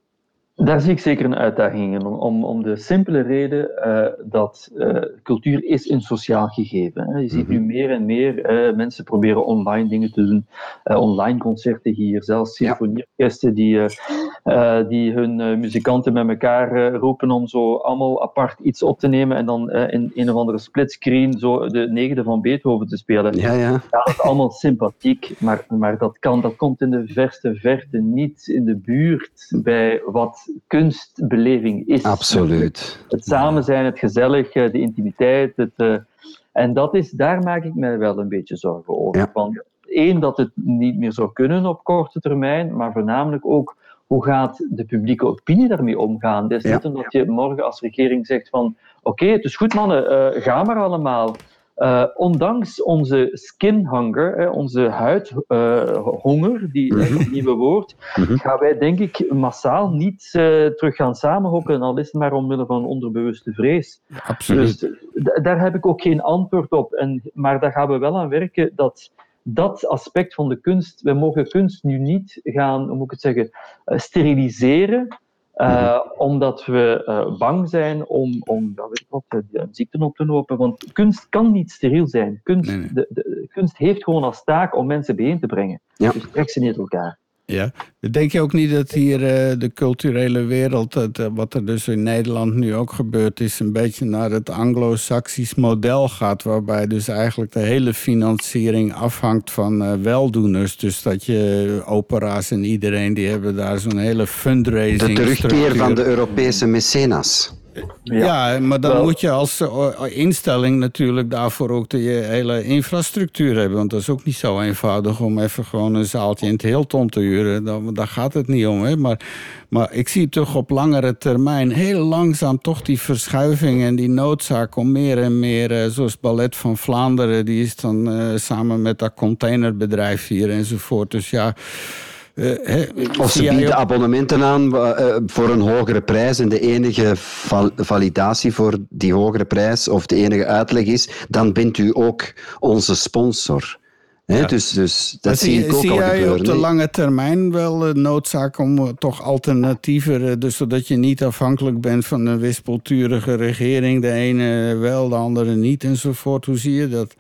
Speaker 7: Daar zie ik zeker een uitdaging in, om, om, de simpele reden eh, dat eh, cultuur is een sociaal gegeven. Hè. Je ziet nu meer en meer eh, mensen proberen online dingen te doen, online concerten hier, zelfs symfonieorkesten die, die hun muzikanten met elkaar roepen om zo allemaal apart iets op te nemen en dan in een of andere splitscreen zo de negende van Beethoven te spelen.
Speaker 2: Ja, ja.
Speaker 7: Ja, dat is allemaal sympathiek, maar, maar dat, kan, dat komt in de verste verte niet in de buurt bij wat kunstbeleving is.
Speaker 2: Absoluut.
Speaker 7: Het samen zijn, het gezellig, eh, de intimiteit. Het, eh, en dat is, daar maak ik mij wel een beetje zorgen over.
Speaker 2: Ja.
Speaker 7: Van, één, dat het niet meer zou kunnen op korte termijn, maar voornamelijk ook hoe gaat de publieke opinie daarmee omgaan. Is
Speaker 2: Ja.
Speaker 7: niet omdat je morgen als regering zegt van oké, het is goed mannen, eh, ga maar allemaal. Eh, ondanks onze skin hunger, hè, onze huidhonger, die hè, dat nieuwe woord,
Speaker 2: Mhm.
Speaker 7: gaan wij denk ik massaal niet eh, terug gaan samenhokken, al is het maar omwille van onderbewuste vrees.
Speaker 1: absoluut.
Speaker 7: Dus daar heb ik ook geen antwoord op. En, maar daar gaan we wel aan werken dat dat aspect van de kunst, wij mogen kunst nu niet gaan, hoe moet ik het zeggen, eh, steriliseren. Uh, Omdat we uh, bang zijn om, om ja, weet wat, een ziekte op te lopen. Want kunst kan niet steriel zijn. Kunst,
Speaker 1: Nee, nee.
Speaker 7: De, de, kunst heeft gewoon als taak om mensen bijeen te brengen.
Speaker 2: Ja.
Speaker 7: Dus trek ze niet elkaar.
Speaker 1: Ja. Denk je ook niet dat hier eh, de culturele wereld, eh, wat er dus in Nederland nu ook gebeurt, is een beetje naar het Anglo-Saxisch model gaat, waarbij dus eigenlijk de hele financiering afhangt van eh, weldoeners. Dus dat je opera's en iedereen, die hebben daar zo'n hele fundraising.
Speaker 2: De terugkeer van de Europese mecenas.
Speaker 1: Ja, maar dan
Speaker 7: Wel-
Speaker 1: moet je als eh, instelling natuurlijk daarvoor ook de hele infrastructuur hebben. Want dat is ook niet zo eenvoudig om even gewoon een zaaltje in het Hilton te huren. Daar gaat het niet om. Hè? Maar, maar ik zie toch op langere termijn heel langzaam toch die verschuiving en die noodzaak om meer en meer, eh, zoals Ballet van Vlaanderen, die is dan eh, samen met dat containerbedrijf hier enzovoort. Dus ja. Eh, hè,
Speaker 2: Of ze bieden abonnementen aan eh, voor een hogere prijs en de enige val- validatie voor die hogere prijs of de enige uitleg is, dan bent u ook onze sponsor. Dus, dus dat zie ik ook
Speaker 1: zie
Speaker 2: al
Speaker 1: jij
Speaker 2: gebeuren.
Speaker 1: op de lange termijn wel noodzaak om eh, toch alternatiever, dus zodat je niet afhankelijk bent van een wispelturige regering, de ene wel, de andere niet enzovoort. Hoe zie je dat?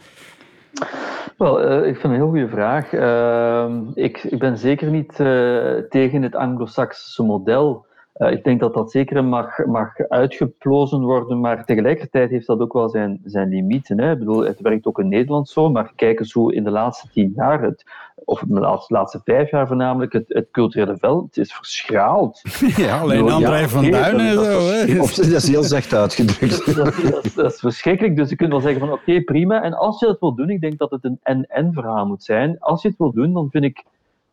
Speaker 7: Wel, eh, ik vind het een heel goede vraag. Ehm, ik, ik ben zeker niet eh, tegen het Anglo-Saxische model. Eh, ik denk dat dat zeker mag, mag uitgeplozen worden, maar tegelijkertijd heeft dat ook wel zijn, zijn limieten. Hè. Ik bedoel, het werkt ook in Nederland zo, maar kijk eens hoe in de laatste tien jaar, het, of de laatste, laatste vijf jaar voornamelijk, het, het culturele veld is verschraald. <laughs>
Speaker 1: Ja, alleen André van
Speaker 7: oké,
Speaker 1: Duinen en
Speaker 7: dat-
Speaker 1: zo. Hè?
Speaker 2: Of, dat is heel zacht uitgedrukt. <laughs>
Speaker 7: dat, dat, is- dat is verschrikkelijk. Dus je kunt wel zeggen van oké, prima. En als je dat wil doen, ik denk dat het een en-en verhaal moet zijn. Als je het wil doen, dan vind ik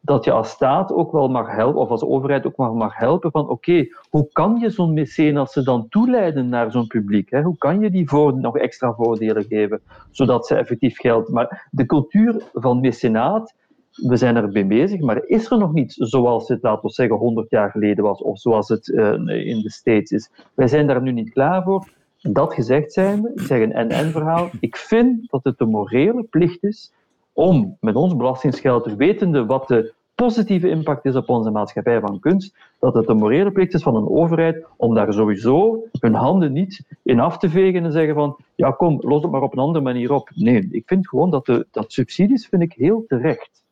Speaker 7: dat je als staat ook wel mag helpen, of als overheid ook mag, mag helpen van oké, hoe kan je zo'n mecenassen dan toeleiden naar zo'n publiek? Hè? Hoe kan je die voor, nog extra voordelen geven, zodat ze effectief geld... Maar de cultuur van mecenaat, we zijn er mee bezig, maar is er nog niet zoals het, laten we zeggen, 100 jaar geleden was, of zoals het eh, in de States is. Wij zijn daar nu niet klaar voor. Dat gezegd zijnde, ik zeg een en-en-verhaal, ik vind dat het een morele plicht is om met ons belastingsgeld, wetende wat de positieve impact is op onze maatschappij van kunst, dat het een morele plicht is van een overheid om daar sowieso hun handen niet in af te vegen en zeggen van ja kom, los het maar op een andere manier op. Nee, ik vind gewoon dat, de, dat subsidies vind ik heel terecht.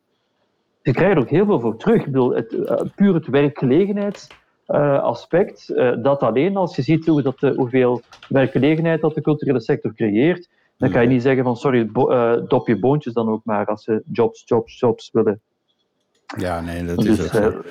Speaker 7: Je krijgt er ook heel veel voor terug. Ik bedoel, het, eh, puur het werkgelegenheidsaspect, eh, dat alleen als je ziet hoe dat, eh, hoeveel werkgelegenheid dat de culturele sector creëert, dan kan je niet zeggen van sorry, bo- eh, dop je boontjes dan ook maar als ze jobs, jobs, jobs willen.
Speaker 1: Ja, nee, dat is ook
Speaker 7: Dus,
Speaker 1: zo.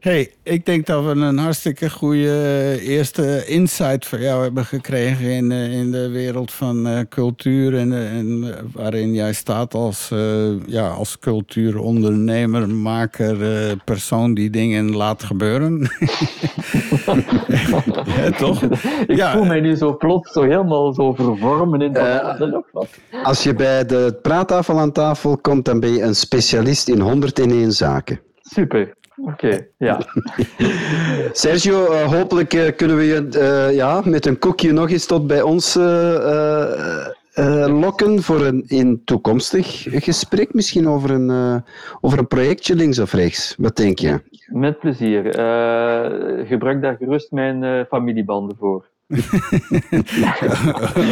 Speaker 1: Hey, ik denk dat we een hartstikke goede eh, eerste insight van jou hebben gekregen in, eh, in de wereld van eh, cultuur. En, en waarin jij staat als, eh, ja, als cultuurondernemer, maker, eh, persoon die dingen laat gebeuren. <laughs> Ja, toch?
Speaker 7: ik
Speaker 1: Ja.
Speaker 7: voel mij nu zo plots zo helemaal zo vervormen in en nog wat.
Speaker 2: Als je bij de praattafel aan tafel komt, dan ben je een specialist in 101 zaken.
Speaker 7: Super. Oké, ja. <laughs>
Speaker 2: Sergio, eh, hopelijk eh, kunnen we je eh, ja, met een koekje nog eens tot bij ons lokken voor een in toekomstig gesprek. Misschien over een, over een projectje links of rechts. Wat denk je?
Speaker 7: Met plezier. Gebruik daar gerust mijn familiebanden voor. <laughs>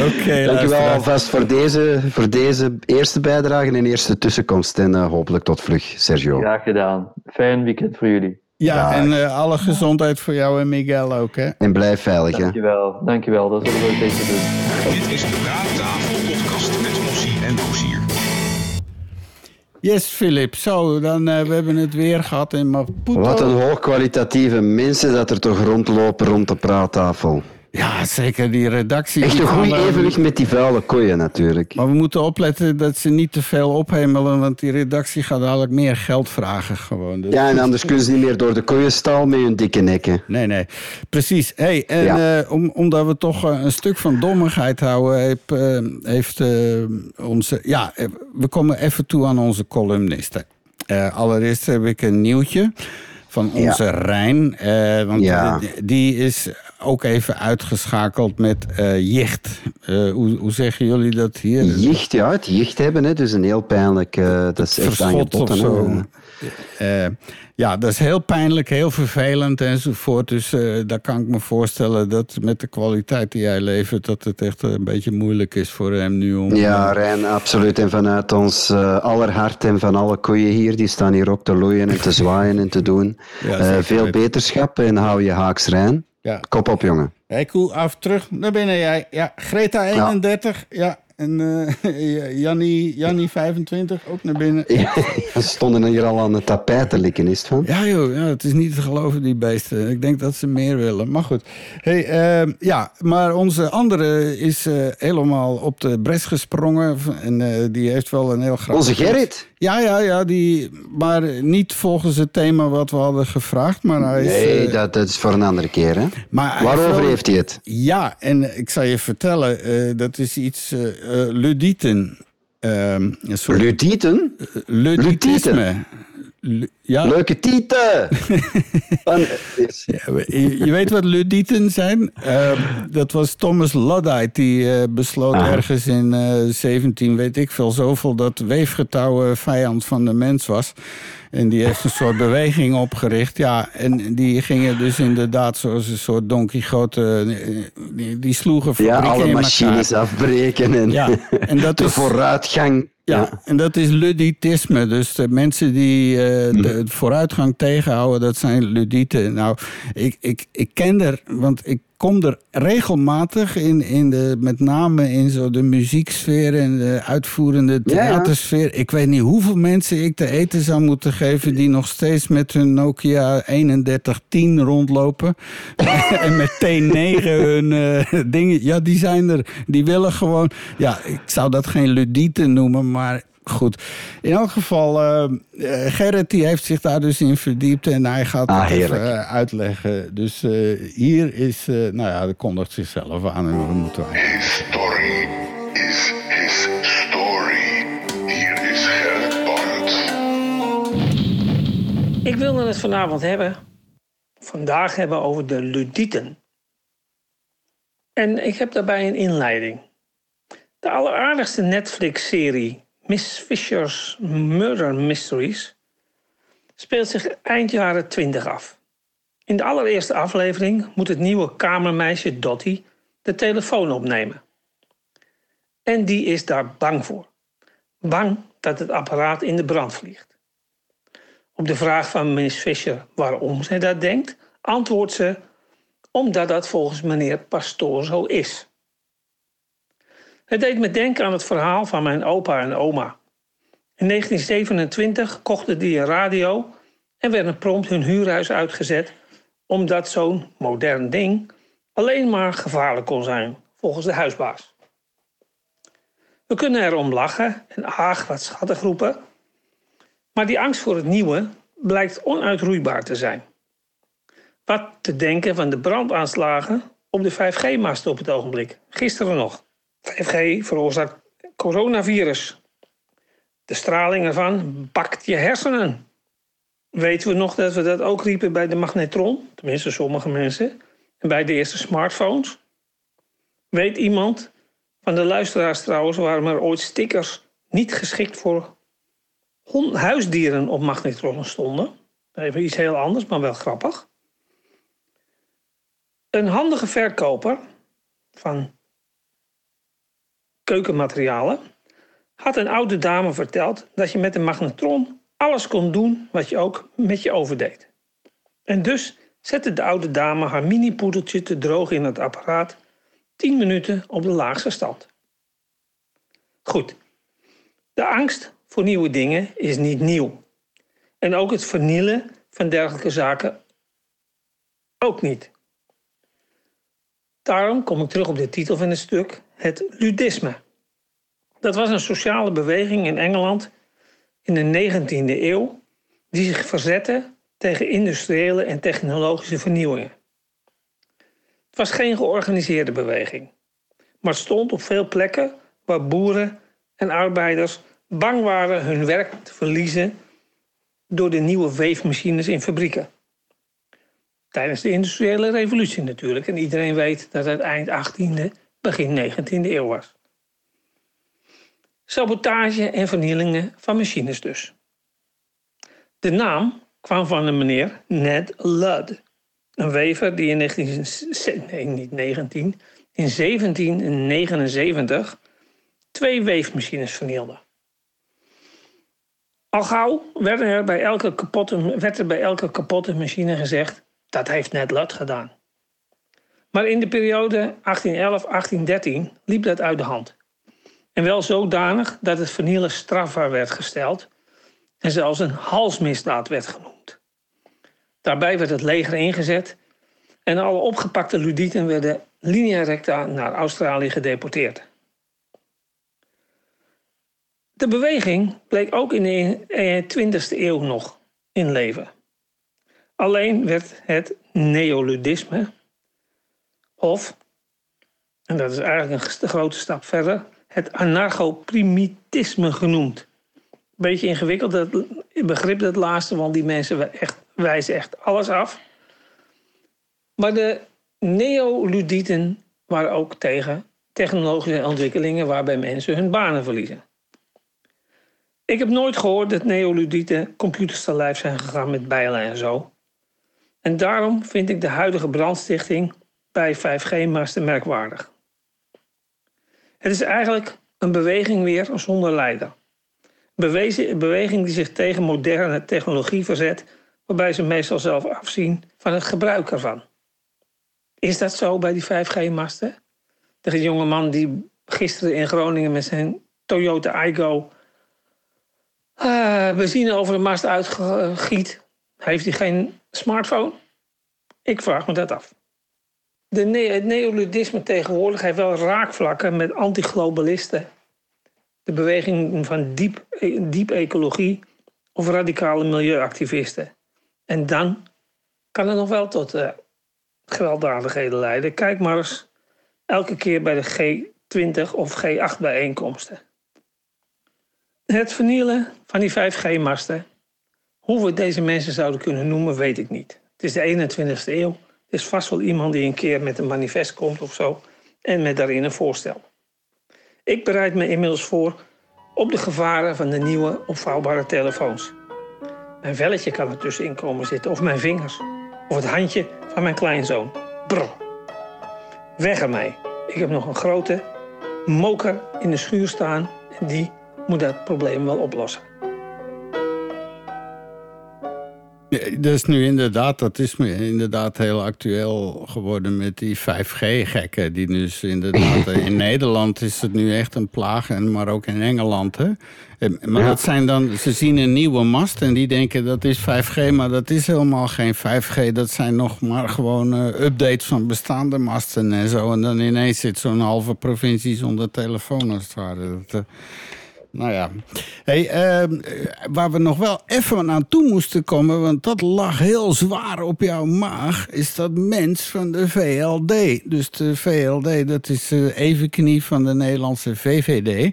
Speaker 1: Oké,
Speaker 2: Dankjewel alvast voor deze, voor deze eerste bijdrage en eerste tussenkomst. En eh, hopelijk tot vlug, Sergio.
Speaker 7: Graag gedaan. Fijn weekend voor jullie.
Speaker 1: Ja, en eh, alle gezondheid voor jou en Miguel ook, hè?
Speaker 2: En blijf veilig. Hè?
Speaker 7: Dankjewel. Dankjewel. Dat zullen we zeker doen.
Speaker 8: Dit is de Praattafel podcast met Ossie en Ozier.
Speaker 1: Yes, Philip. Zo, dan uh, we hebben het weer gehad in Maputo.
Speaker 2: Wat een hoogkwalitatieve mensen dat er toch rondlopen rond de praattafel.
Speaker 1: Ja, zeker die redactie.
Speaker 2: Echt een goed evenwicht met die vuile koeien natuurlijk.
Speaker 1: Maar we moeten opletten dat ze niet te veel ophemelen, want die redactie gaat dadelijk meer geld vragen gewoon. Dus...
Speaker 2: Ja, en anders kunnen ze niet meer door de koeienstal met hun dikke nekken.
Speaker 1: Nee, nee. Precies. Hey, en ja. uh, om, omdat we toch uh, een stuk van dommigheid houden, heeft, uh, heeft onze... Ja, we komen even toe aan onze columnisten. allereerst heb ik een nieuwtje van onze ja. Rijn. want
Speaker 2: ja.
Speaker 1: die, die is ook even uitgeschakeld met uh, jicht. Uh, hoe, hoe, zeggen jullie dat hier?
Speaker 2: Jicht, ja, het jicht hebben, hè. dus een heel pijnlijk... Uh, dat is echt aan je botten.
Speaker 1: Zo. Eh, ja, dat is heel pijnlijk, heel vervelend enzovoort. Dus eh, daar kan ik me voorstellen dat met de kwaliteit die jij levert... dat het echt een beetje moeilijk is voor hem nu om...
Speaker 2: Ja, Rijn, absoluut. En vanuit ons uh, aller hart en van alle koeien hier, die staan hier ook te loeien en te zwaaien en te doen.
Speaker 1: Ja,
Speaker 2: Eh, veel beterschap en hou je haaks Rijn.
Speaker 1: Ja.
Speaker 2: Kop op, jongen.
Speaker 1: Hey, koe, af, terug naar binnen jij. Ja, Greta 31, ja. En eh <laughs> Jannie, Jannie 25, ook naar binnen. <laughs>
Speaker 2: Ze stonden hier al aan het tapijt te likken, is het van?
Speaker 1: Ja joh, ja, het is niet te geloven die beesten. Ik denk dat ze meer willen. Maar goed. Hey, ehm, ja, maar onze andere is eh, helemaal op de bres gesprongen. En eh, die heeft wel een heel grappig...
Speaker 2: Onze Gerrit?
Speaker 1: Ja, ja, ja. Die, maar niet volgens het thema wat we hadden gevraagd. Maar hij is...
Speaker 2: Nee, dat, dat is voor een andere keer, hè?
Speaker 1: maar
Speaker 2: Waarover
Speaker 1: wel-
Speaker 2: heeft hij het?
Speaker 1: Ja, en ik zal je vertellen, eh, dat is iets ludieten. Ehm, een soort
Speaker 2: Ludieten?
Speaker 1: luditisme. Ja,
Speaker 2: Leuke tieten! <laughs>
Speaker 1: Je, je weet wat ludieten zijn? Ehm, dat was Thomas Luddite, die eh, besloot
Speaker 2: Ah.
Speaker 1: ergens in eh 17, weet ik veel, zoveel... dat weefgetouwen vijand van de mens was. En die heeft een soort beweging opgericht. Ja, en die gingen dus inderdaad zoals een soort Don Quixote... eh, Die, die sloegen
Speaker 2: ja,
Speaker 1: fabrieken
Speaker 2: alle
Speaker 1: elkaar.
Speaker 2: machines afbreken en
Speaker 1: Ja, en dat <laughs>
Speaker 2: de
Speaker 1: is-
Speaker 2: vooruitgang.
Speaker 1: Ja, en dat is luditisme. Dus de mensen die eh,
Speaker 2: Mhm.
Speaker 1: de vooruitgang tegenhouden, dat zijn ludieten. Nou, ik, ik, ik ken er, want ik kom er regelmatig in, in de, met name in zo de muzieksfeer en de uitvoerende
Speaker 2: Ja, ja.
Speaker 1: theatersfeer. Ik weet niet hoeveel mensen ik te eten zou moeten geven die nog steeds met hun Nokia 3110 rondlopen. <laughs> en met T9 hun eh, dingen. Ja, die zijn er. Die willen gewoon. Ja, ik zou dat geen ludieten noemen, maar. Goed. In elk geval, eh, eh, Gerrit die heeft zich daar dus in verdiept en hij gaat
Speaker 2: Ah,
Speaker 1: het even
Speaker 2: heerlijk.
Speaker 1: eh, uitleggen. Dus eh, hier is, eh, nou ja, dat kondigt zichzelf aan en we moeten.
Speaker 6: Story is his story. Hier is Gerrit Bart.
Speaker 9: Ik wilde het vanavond hebben, vandaag hebben over de ludieten. En ik heb daarbij een inleiding. De alleraardigste Netflix-serie Miss Fisher's Murder Mysteries speelt zich eind jaren 20 af. In de allereerste aflevering moet het nieuwe kamermeisje Dottie de telefoon opnemen. En die is daar bang voor. Bang dat het apparaat in de brand vliegt. Op de vraag van Miss Fisher waarom zij dat denkt, antwoordt ze omdat dat volgens meneer Pastoor zo is. Het deed me denken aan het verhaal van mijn opa en oma. In 1927 kochten die een radio en werden prompt hun huurhuis uitgezet omdat zo'n modern ding alleen maar gevaarlijk kon zijn, volgens de huisbaas. We kunnen erom lachen en aag wat schattig roepen, maar die angst voor het nieuwe blijkt onuitroeibaar te zijn. Wat te denken van de brandaanslagen op de 5G-masten op het ogenblik. Gisteren nog. 5G veroorzaakt coronavirus. De straling ervan bakt je hersenen. Weten we nog dat we dat ook riepen bij de magnetron? Tenminste, sommige mensen. En bij de eerste smartphones? Weet iemand van de luisteraars trouwens waarom er ooit stickers niet geschikt voor huisdieren op magnetronnen stonden? Even iets heel anders, maar wel grappig. Een handige verkoper van keukenmaterialen had een oude dame verteld dat je met een magnetron alles kon doen wat je ook met je oven deed. En dus zette de oude dame haar mini-poedeltje te droog in het apparaat 10 minuten op de laagste stand. Goed, de angst voor nieuwe dingen is niet nieuw. En ook het vernielen van dergelijke zaken ook niet. Daarom kom ik terug op de titel van het stuk, het ludisme. Dat was een sociale beweging in Engeland in de 19e eeuw die zich verzette tegen industriële en technologische vernieuwingen. Het was geen georganiseerde beweging, maar stond op veel plekken waar boeren en arbeiders bang waren hun werk te verliezen door de nieuwe weefmachines in fabrieken. Tijdens de industriële revolutie natuurlijk. En iedereen weet dat het eind 18e, begin 19e eeuw was. Sabotage en vernielingen van machines dus. De naam kwam van een meneer Ned Ludd. Een wever die in 19, nee, niet 19, in 1779 twee weefmachines vernielde. Al gauw werd er bij elke kapotte, werd er bij elke kapotte machine gezegd dat heeft Ned Ludd gedaan. Maar in de periode 1811-1813 liep dat uit de hand. En wel zodanig dat het vernielen strafbaar werd gesteld en zelfs een halsmisdaad werd genoemd. Daarbij werd het leger ingezet en alle opgepakte ludieten werden linea recta naar Australië gedeporteerd. De beweging bleek ook in de 20e eeuw nog in leven. Alleen werd het neoludisme, of, en dat is eigenlijk een grote stap verder, het anarcho-primitisme genoemd. Beetje ingewikkeld dat begrip dat laatste, want die mensen echt, wijzen echt alles af. Maar de neoludieten waren ook tegen technologische ontwikkelingen waarbij mensen hun banen verliezen. Ik heb nooit gehoord dat neoludieten computers te lijf zijn gegaan met bijlen en zo. En daarom vind ik de huidige brandstichting bij 5G-masten merkwaardig. Het is eigenlijk een beweging weer zonder leider. Een beweging die zich tegen moderne technologie verzet, waarbij ze meestal zelf afzien van het gebruik ervan. Is dat zo bij die 5G-masten? De jonge man die gisteren in Groningen met zijn Toyota Igo uh, benzine over de mast uitgiet, heeft hij geen smartphone? Ik vraag me dat af. De het neoludisme tegenwoordig heeft wel raakvlakken met antiglobalisten. De beweging van diep, diep ecologie of radicale milieuactivisten. En dan kan het nog wel tot uh, gewelddadigheden leiden. Kijk maar eens elke keer bij de G20 of G8 bijeenkomsten. Het vernielen van die 5G-masten, hoe we deze mensen zouden kunnen noemen, weet ik niet. Het is de 21ste eeuw. Is vast wel iemand die een keer met een manifest komt of zo en met daarin een voorstel. Ik bereid me inmiddels voor op de gevaren van de nieuwe opvouwbare telefoons. Mijn velletje kan er tussenin komen zitten, of mijn vingers, of het handje van mijn kleinzoon. Brr. Weg ermee. Ik heb nog een grote moker in de schuur staan en die moet dat probleem wel oplossen.
Speaker 1: Dat is nu inderdaad, dat is inderdaad heel actueel geworden met die 5G-gekken. Die dus inderdaad, <laughs> in Nederland is het nu echt een plaag, en maar ook in Engeland. Hè? Maar dat zijn dan, ze zien een nieuwe mast en die denken dat is 5G, maar dat is helemaal geen 5G. Dat zijn nog maar gewoon uh, updates van bestaande masten en zo. En dan ineens zit zo'n halve provincie zonder telefoon als het ware. Dat, uh, nou ja. Hey, uh, waar we nog wel even aan toe moesten komen, want dat lag heel zwaar op jouw maag, is dat mens van de VLD. Dus de VLD, dat is de evenknie van de Nederlandse VVD.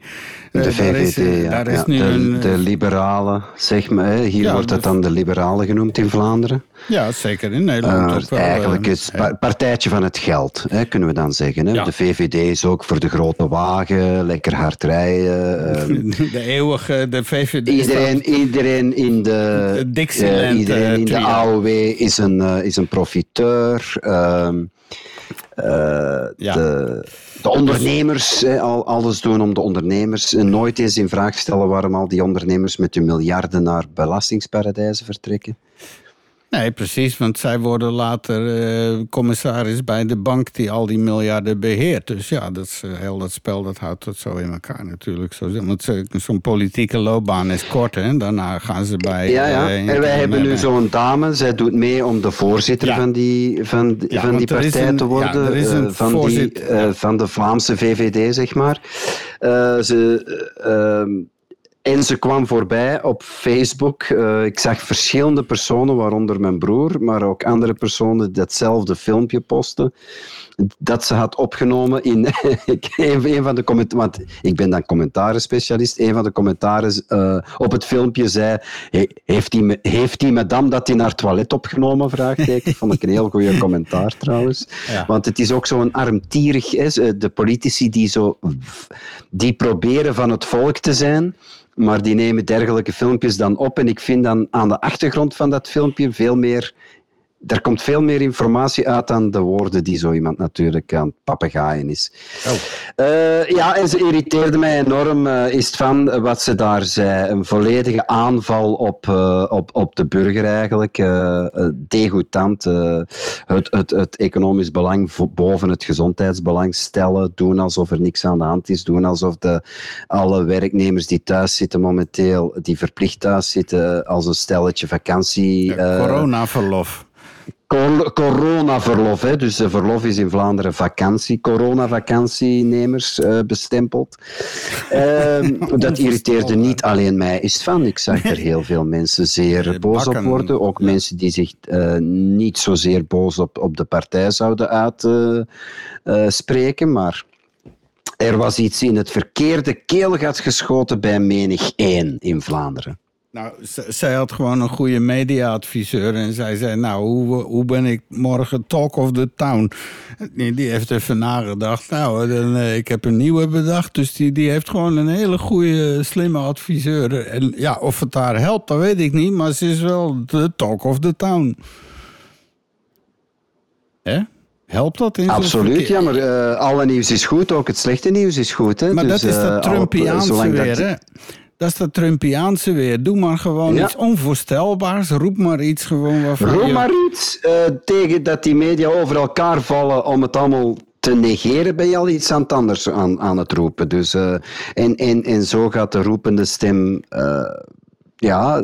Speaker 2: De uh, VVD, daar is, ja. Daar is ja, nu de, een, de liberalen, zeg maar. Hier ja, wordt dat dan de liberalen genoemd in Vlaanderen.
Speaker 1: Ja, zeker in Nederland.
Speaker 2: Uh, eigenlijk het pa partijtje van het geld, hè, kunnen we dan zeggen. Hè? De VVD is ook voor de grote wagen, lekker hard rijden. <laughs> <laughs>
Speaker 1: de eeuwige, de VVD.
Speaker 2: Iedereen, iedereen in de,
Speaker 1: uh,
Speaker 2: iedereen in de AOW is een, uh, is een profiteur. Uh, ja. de, de ondernemers, al, alles doen om de ondernemers. En nooit eens in vraag stellen waarom al die ondernemers met hun miljarden naar belastingsparadijzen vertrekken.
Speaker 1: Nee, precies, want zij worden later uh, commissaris bij de bank die al die miljarden beheert. Dus ja, dat is, uh, heel dat spel dat houdt dat zo in elkaar natuurlijk. Zo, want zo'n politieke loopbaan is kort, hè? Daarna gaan ze bij...
Speaker 2: Ja, ja. Uh, en wij hebben nu zo'n dame, zij doet mee om de voorzitter ja. van die, van, ja, van die partij een, te worden. Ja, van, die, van de Vlaamse VVD, zeg maar. ze ehm, en ze kwam voorbij op Facebook. Uh, ik zag verschillende personen, waaronder mijn broer, maar ook andere personen datzelfde filmpje posten. Dat ze had opgenomen in <laughs> een van de commentaren. Want ik ben dan commentarenspecialist. Een van de commentaren uh, op het filmpje zei: Heeft die, heeft die madame dat in haar toilet opgenomen? Vraagteken. <laughs> Vond ik een heel goede commentaar trouwens. Ja. Want het is ook zo'n armtierig. Hè, de politici die, zo, die proberen van het volk te zijn Maar die nemen dergelijke filmpjes dan op. En ik vind dan aan de achtergrond van dat filmpje veel meer er komt veel meer informatie uit dan de woorden die zo iemand natuurlijk aan het papegaaien is. Eh, ja, en ze irriteerde mij enorm, eh, is het van wat ze daar zei. Een volledige aanval op, eh, op, op de burger eigenlijk. degoutant. het, het, het economisch belang boven het gezondheidsbelang stellen. Doen alsof er niks aan de hand is. Doen alsof de, alle werknemers die thuis zitten momenteel, die verplicht thuis zitten, als een stelletje vakantie... eh,
Speaker 1: Coronaverlof.
Speaker 2: Cor- Coronaverlof, hè? dus eh, verlof is in Vlaanderen vakantie, coronavakantienemers eh bestempeld. <laughs> Ehm, dat irriteerde niet alleen mij, is het van. Ik zag er heel <laughs> veel mensen zeer boos op worden. Ook mensen die zich eh, niet zozeer boos op, op de partij zouden uitspreken, maar er was iets in het verkeerde keelgat geschoten bij menig één in Vlaanderen.
Speaker 1: Nou, zij had gewoon een goede mediaadviseur. En zij zei, nou, hoe, hoe ben ik morgen talk of the town? Die, die heeft even nagedacht. Nou, dan, eh, ik heb een nieuwe bedacht. Dus die, die heeft gewoon een hele goede, slimme adviseur. En ja, of het haar helpt, dat weet ik niet. Maar ze is wel de talk of the town. Hè? Helpt dat in
Speaker 2: Absoluut, ja, maar eh, alle nieuws is goed, ook het slechte nieuws is goed. Hè?
Speaker 1: Maar
Speaker 2: Dus,
Speaker 1: dat is dat
Speaker 2: al-
Speaker 1: Trumpiaanse
Speaker 2: dat-
Speaker 1: weer, hè? Dat is dat Trumpiaanse weer. Doe maar gewoon
Speaker 2: Ja.
Speaker 1: iets onvoorstelbaars. Roep maar iets gewoon waarvan
Speaker 2: Roep
Speaker 1: je-
Speaker 2: maar iets eh, tegen dat die media over elkaar vallen om het allemaal te negeren, ben je al iets aan het anders aan, aan het roepen. Dus, eh, en, en, en zo gaat de roepende stem. eh, ja,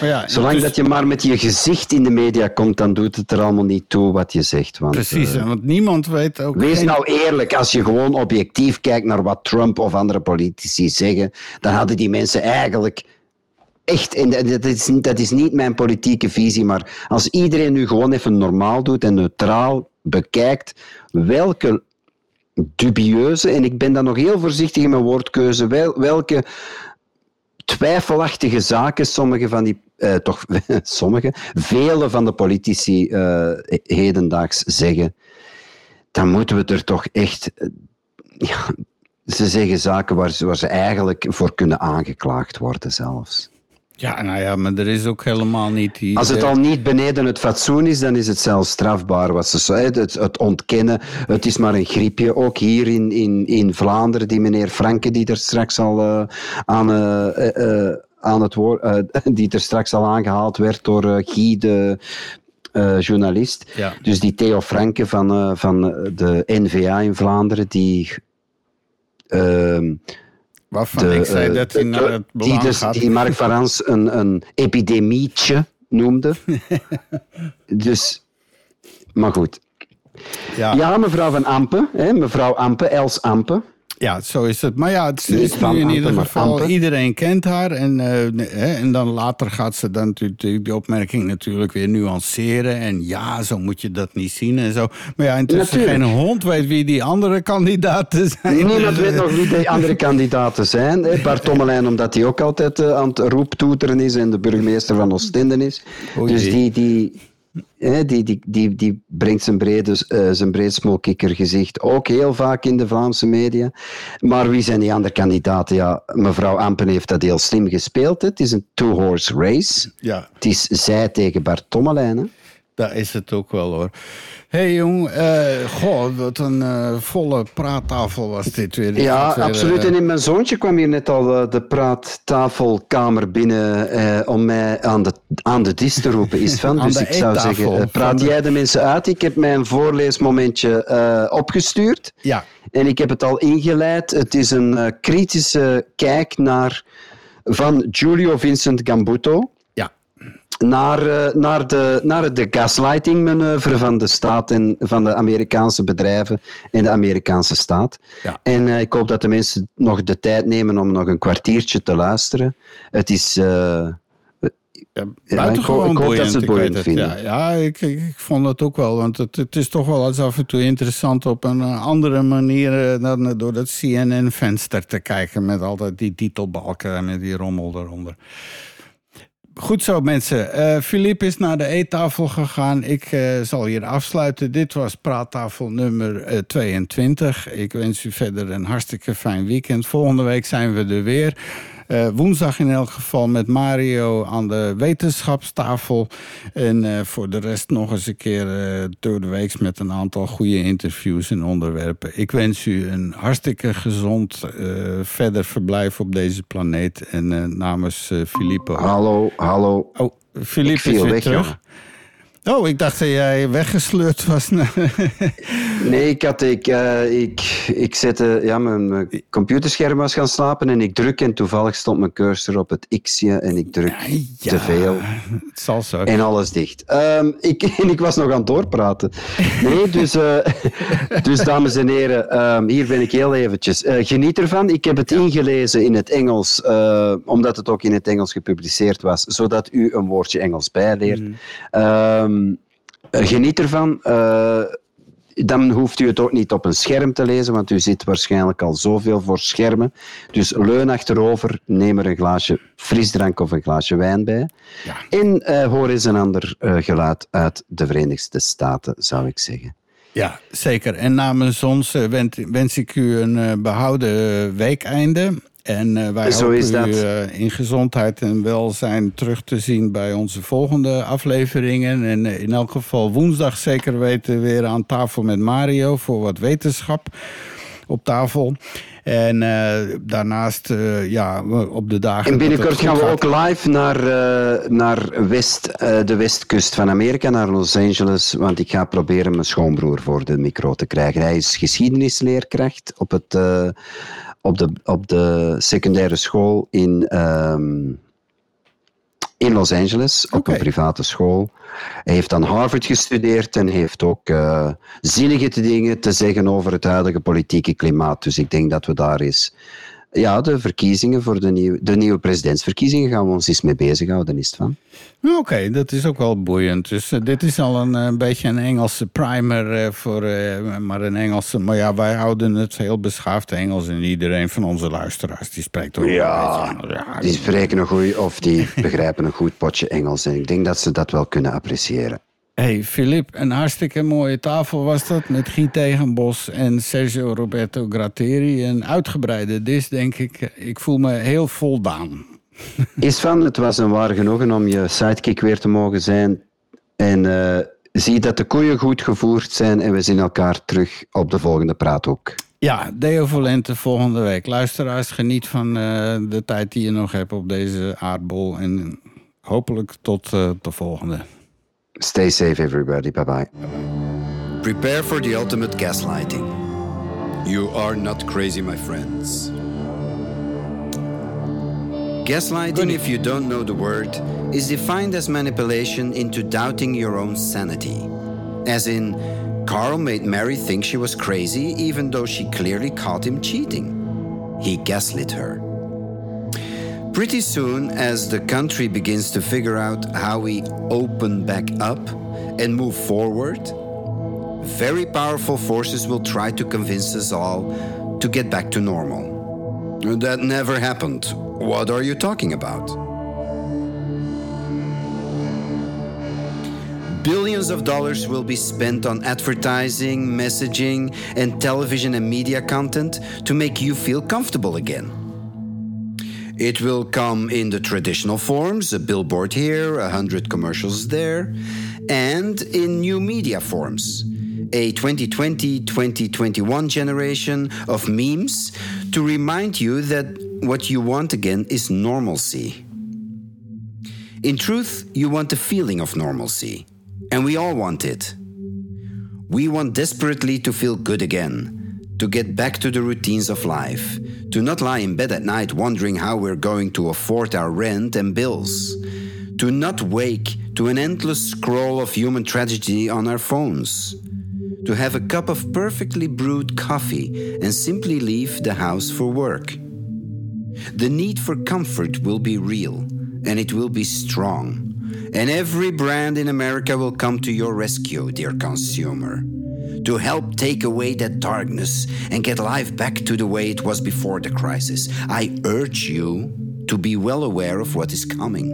Speaker 1: ja,
Speaker 2: zolang
Speaker 1: dus-
Speaker 2: dat je maar met je gezicht in de media komt, dan doet het er allemaal niet toe wat je zegt. Want,
Speaker 1: Precies,
Speaker 2: eh,
Speaker 1: want niemand weet ook...
Speaker 2: Wees
Speaker 1: geen-
Speaker 2: nou eerlijk, als je gewoon objectief kijkt naar wat Trump of andere politici zeggen, dan hadden die mensen eigenlijk echt, en dat dat is, dat is niet mijn politieke visie, maar als iedereen nu gewoon even normaal doet en neutraal bekijkt welke dubieuze, en ik ben dan nog heel voorzichtig in mijn woordkeuze, wel, welke twijfelachtige zaken sommige van die, eh, toch <laughs> sommige, vele van de politici eh, hedendaags zeggen, dan moeten we er toch echt. eh, Ja, ze zeggen zaken waar waar ze eigenlijk voor kunnen aangeklaagd worden zelfs.
Speaker 1: Ja, nou ja, maar er is ook helemaal niet die...
Speaker 2: Als het al niet beneden het fatsoen is, dan is het zelfs strafbaar. Wat ze zeiden, het, het ontkennen, het is maar een griepje. Ook hier in, in, in Vlaanderen, die meneer Franke, die er straks al eh, aan, eh, eh, aan het woord, <laughs> die er straks al aangehaald werd door Guy, de journalist.
Speaker 1: Ja.
Speaker 2: Dus die Theo Franke van, eh, van de NVA in Vlaanderen, die. ehm,
Speaker 1: Waarvan
Speaker 2: de,
Speaker 1: ik zei dat hij naar
Speaker 2: die,
Speaker 1: belang
Speaker 2: dus,
Speaker 1: gaat.
Speaker 2: die Mark van Rans een, een epidemietje noemde. <laughs> dus, maar goed.
Speaker 1: Ja.
Speaker 2: Ja, mevrouw van Ampen, hè, mevrouw Ampen, Els Ampen.
Speaker 1: Ja, zo is het. Maar ja, het is nu in ieder geval...
Speaker 2: Ampen.
Speaker 1: Iedereen kent haar. En, eh, en dan later gaat ze dan natuurlijk die opmerking natuurlijk weer nuanceren. En ja, zo moet je dat niet zien en zo. Maar ja, intussen
Speaker 2: Natuurlijk.
Speaker 1: geen hond weet wie die andere kandidaten zijn.
Speaker 2: Niemand
Speaker 1: Dus,
Speaker 2: weet
Speaker 1: eh,
Speaker 2: nog wie de andere kandidaten zijn. Hè. Bart Tommelijn, omdat hij ook altijd eh, aan het roeptoeteren is en de burgemeester van Oostende is. Dus die, die, die, die, die, die brengt zijn, brede, eh, zijn breedsmolkikkergezicht ook heel vaak in de Vlaamse media. Maar wie zijn die andere kandidaten? Ja, mevrouw Ampen heeft dat heel slim gespeeld. hè. Het is een two-horse race.
Speaker 1: Ja,
Speaker 2: Het is zij tegen Bart Tommelijn.
Speaker 1: Daar is het ook wel hoor. Hé hey, jong, eh, goh, wat een eh, volle praattafel was dit weer.
Speaker 2: Ja,
Speaker 1: weer,
Speaker 2: absoluut.
Speaker 1: eh,
Speaker 2: En in mijn zoontje kwam hier net al eh, de praattafelkamer binnen eh, om mij aan de, aan de dis te roepen. Is <laughs> van? Dus
Speaker 1: de
Speaker 2: ik zou zeggen, eh, praat jij de mensen uit. Ik heb mijn voorleesmomentje eh, opgestuurd.
Speaker 1: Ja,
Speaker 2: En ik heb het al ingeleid. Het is een eh, kritische kijk naar, van Giulio Vincent Gambuto. Naar, eh, naar, de, naar de gaslighting manoeuvre van de staat en van de Amerikaanse bedrijven en de Amerikaanse staat.
Speaker 1: Ja.
Speaker 2: En eh, ik hoop dat de mensen nog de tijd nemen om nog een kwartiertje te luisteren. Het is. eh,
Speaker 1: Ja,
Speaker 2: ik hoop- ik hoop dat ze het boeiend
Speaker 1: het.
Speaker 2: vinden.
Speaker 1: Ja, ja ik, ik, ik vond het ook wel. Want het, het is toch wel eens af en toe interessant op een eh, andere manier eh, dan eh, door dat CNN-venster te kijken. Met altijd die titelbalken en met die rommel eronder. Goed zo, mensen. Eh Filip is naar de eettafel gegaan. Ik eh, zal hier afsluiten. Dit was praattafel nummer eh, 22. Ik wens u verder een hartstikke fijn weekend. Volgende week zijn we er weer. Eh, woensdag in elk geval met Mario aan de wetenschapstafel. En eh, voor de rest nog eens een keer eh, door de week met een aantal goede interviews en onderwerpen. Ik wens u een hartstikke gezond verder verblijf op deze planeet. En namens Filippo.
Speaker 2: Hallo, hallo.
Speaker 1: Oh, Filip
Speaker 2: Ik
Speaker 1: is weer
Speaker 2: weg,
Speaker 1: terug.
Speaker 2: jongen.
Speaker 1: Oh, ik dacht dat jij weggesleurd was. <laughs>
Speaker 2: Nee, ik, had, ik, eh, ik, ik zette, ja, mijn, mijn computerscherm was gaan slapen en ik druk en toevallig stond mijn cursor op het X'je en ik druk te veel.
Speaker 1: Het zal zo.
Speaker 2: En alles dicht. Ehm, ik, <laughs> en ik was nog aan het doorpraten. Nee, dus, eh, <laughs> dus dames en heren, ehm, hier ben ik heel eventjes. Eh, geniet ervan. Ik heb het ingelezen in het Engels, omdat het ook in het Engels gepubliceerd was, zodat u een woordje Engels bijleert. Ehm, eh, geniet ervan. Eh, dan hoeft u het ook niet op een scherm te lezen, want u zit waarschijnlijk al zoveel voor schermen. Dus leun achterover, neem er een glaasje frisdrank of een glaasje wijn bij. En eh, hoor eens een ander eh, geluid uit de Verenigde Staten, zou ik zeggen.
Speaker 1: Ja, zeker. En namens ons wens, wens ik u een eh, behouden weekeinde. En eh, wij
Speaker 2: Zo
Speaker 1: hopen
Speaker 2: dat.
Speaker 1: u eh, in gezondheid en welzijn terug te zien bij onze volgende afleveringen. En eh, in elk geval woensdag zeker weten weer aan tafel met Mario voor wat wetenschap op tafel. En daarnaast, ja, op de dagen.
Speaker 2: En binnenkort gaan we ook live naar, naar West, de westkust van Amerika, naar Los Angeles. Want ik ga proberen mijn schoonbroer voor de micro te krijgen. Hij is geschiedenisleerkracht op, het, op, de, op de secundaire school in, ehm, in Los Angeles, op een private school. Hij heeft aan Harvard gestudeerd en heeft ook eh, zinnige dingen te zeggen over het huidige politieke klimaat. Dus ik denk dat we daar eens ja, de verkiezingen voor de, nieuwe de nieuwe presidentsverkiezingen gaan we ons eens mee bezighouden, is het van.
Speaker 1: Oké, dat is ook wel boeiend. Dus eh, dit is al een, eh, beetje een Engelse primer eh, voor, maar een Engelse. Maar ja, wij houden het heel beschaafd Engels en iedereen van onze luisteraars die spreekt ook
Speaker 2: Ja,
Speaker 1: een beetje Engels.
Speaker 2: Die spreken een goed, of die begrijpen een goed potje Engels. En ik denk dat ze dat wel kunnen appreciëren.
Speaker 1: Hey Filip, een hartstikke mooie tafel was dat met Guy Tegenbos en Sergio Roberto Gratteri. Een uitgebreide dis, denk ik. Ik voel me heel voldaan. <laughs>
Speaker 2: Is van, het was een waar genoegen om je sidekick weer te mogen zijn. En eh, zie dat de koeien goed gevoerd zijn en we zien elkaar terug op de volgende praathoek.
Speaker 1: Ja, Deo Volente volgende week. Luisteraars, geniet van eh, de tijd die je nog hebt op deze aardbol. En hopelijk tot eh, de volgende.
Speaker 2: Stay safe everybody, bye bye.
Speaker 10: Prepare for the ultimate gaslighting. You are not crazy, my friends. Gaslighting, if you don't know the word, is defined as manipulation into doubting your own sanity. As in, Carl made Mary think she was crazy even though she clearly caught him cheating. He gaslit her. Pretty soon, as the country begins to figure out how we open back up and move forward, very powerful forces will try to convince us all to get back to normal. That never happened. What are you talking about? Billions of dollars will be spent on advertising, messaging, and television and media content to make you feel comfortable again. It will come in the traditional forms a billboard here, a hundred commercials there, and in new media forms. A 2020 2021 generation of memes to remind you that what you want again is normalcy. In truth, you want the feeling of normalcy, and we all want it. We want desperately to feel good again, to get back to the routines of life, to not lie in bed at night wondering how we're going to afford our rent and bills, to not wake to an endless scroll of human tragedy on our phones, to have a cup of perfectly brewed coffee and simply leave the house for work. The need for comfort will be real and it will be strong. And every brand in America will come to your rescue, dear consumer, to help take away that darkness and get life back to the way it was before the crisis. I urge you to be well aware of what is coming.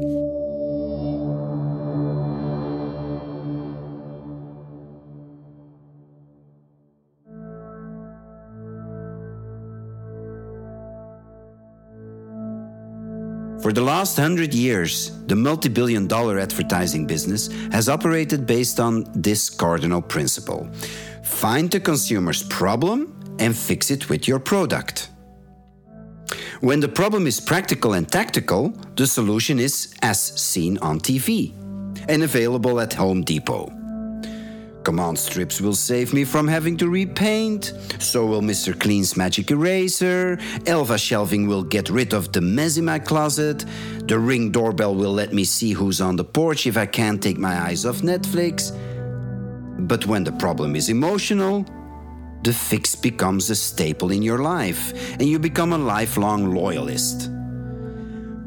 Speaker 2: For the last hundred years, the multi billion dollar advertising business has operated based on this cardinal principle find the consumer's problem and fix it with your product. When the problem is practical and tactical, the solution is as seen on TV and available at Home Depot. Command strips will save me from having to repaint. So will Mr. Clean's magic eraser. Elva shelving will get rid of the mess in my closet. The ring doorbell will let me see who's on the porch if I can't take my eyes off Netflix. But when the problem is emotional, the fix becomes a staple in your life and you become a lifelong loyalist.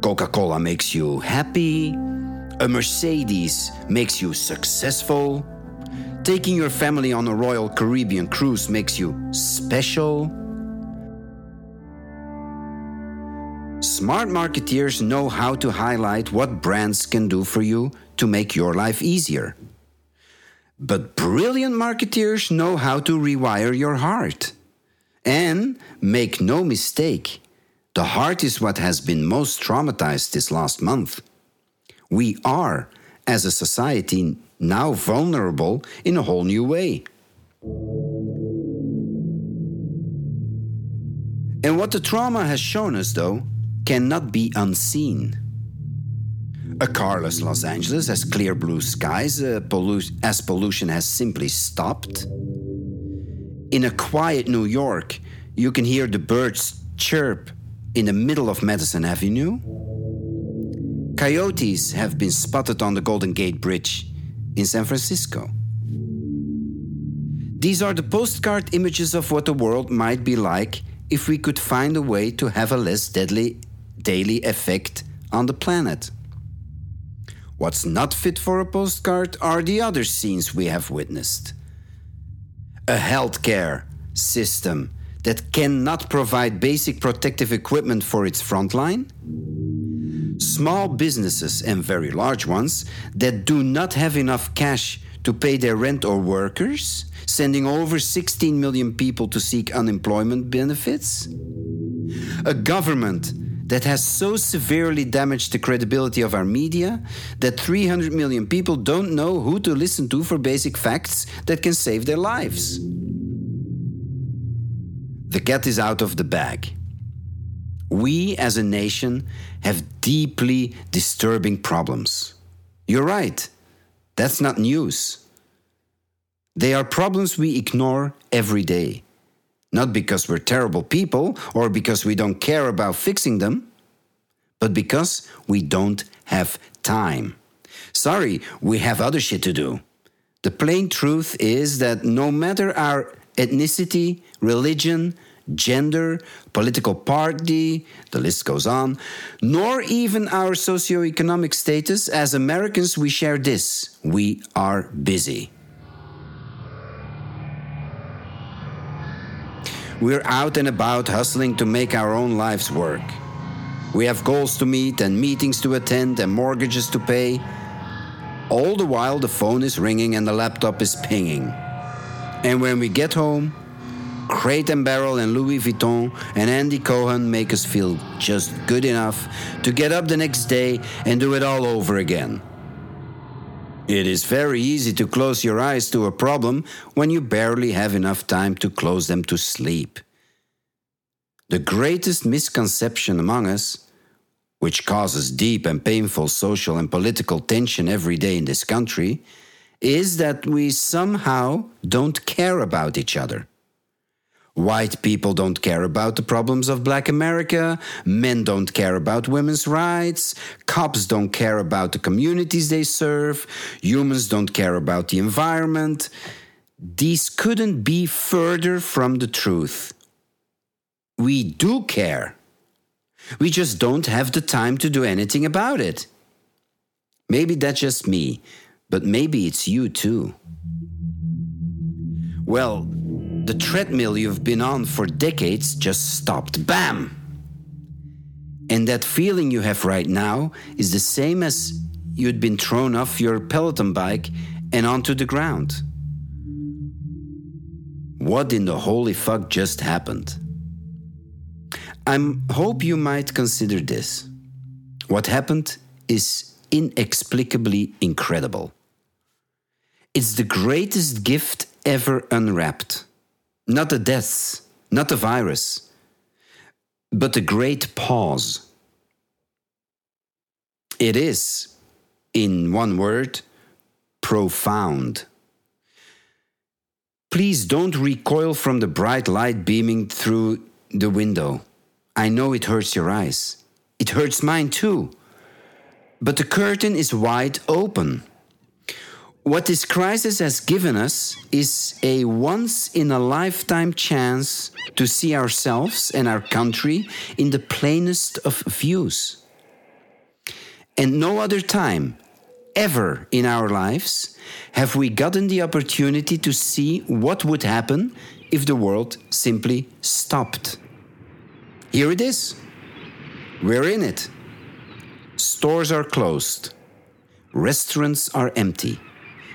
Speaker 2: Coca Cola makes you happy, a Mercedes makes you successful, taking your family on a Royal Caribbean cruise makes you special. Smart marketeers know how to highlight what brands can do for you to make your life easier. But brilliant marketeers know how to rewire your heart. And make no mistake, the heart is what has been most traumatized this last month. We are, as a society, now vulnerable in a whole new way. And what the trauma has shown us, though, cannot be unseen. A carless Los Angeles has clear blue skies uh, pollu- as pollution has simply stopped. In a quiet New York, you can hear the birds chirp in the middle of Madison Avenue. Coyotes have been spotted on the Golden Gate Bridge in San Francisco. These are the postcard images of what the world might be like if we could find a way to have a less deadly daily effect on the planet. What's not fit for a postcard are the other scenes we have witnessed. A healthcare system that cannot provide basic protective equipment for its frontline. Small businesses and very large ones that do not have enough cash to pay their rent or workers, sending over 16 million people to seek unemployment benefits. A government that has so severely damaged the credibility of our media that 300 million people don't know who to listen to for basic facts that can save their lives. The cat is out of the bag. We as a nation have deeply disturbing problems. You're right, that's not news. They are problems we ignore every day. Not because we're terrible people or because we don't care about fixing them, but because we don't have time. Sorry, we have other shit to do. The plain truth is that no matter our ethnicity, religion, gender, political party, the list goes on, nor even our socioeconomic status, as Americans, we share this we are busy. We're out and about hustling to make our own lives work. We have goals to meet and meetings to attend and mortgages to pay. All the while, the phone is ringing and the laptop is pinging. And when we get home, Crate and Barrel and Louis Vuitton and Andy Cohen make us feel just good enough to get up the next day and do it all over again. It is very easy to close your eyes to a problem when you barely have enough time to close them to sleep. The greatest misconception among us, which causes deep and painful social and political tension every day in this country, is that we somehow don't care about each other. White people don't care about the problems of black America. Men don't care about women's rights. Cops don't care about the communities they serve. Humans don't care about the environment. These couldn't be further from the truth. We do care. We just don't have the time to do anything about it. Maybe that's just me, but maybe it's you too. Well, the treadmill you've been on for decades just stopped. Bam! And that feeling you have right now is the same as you'd been thrown off your Peloton bike and onto the ground. What in the holy fuck just happened? I hope you might consider this. What happened is inexplicably incredible. It's the greatest gift ever unwrapped. Not the deaths, not the virus, but the great pause. It is, in one word, profound. Please don't recoil from the bright light beaming through the window. I know it hurts your eyes. It hurts mine too. But the curtain is wide open. What this crisis has given us is a once in a lifetime chance to see ourselves and our country in the plainest of views. And no other time, ever in our lives, have we gotten the opportunity to see what would happen if the world simply stopped. Here it is. We're in it. Stores are closed. Restaurants are empty.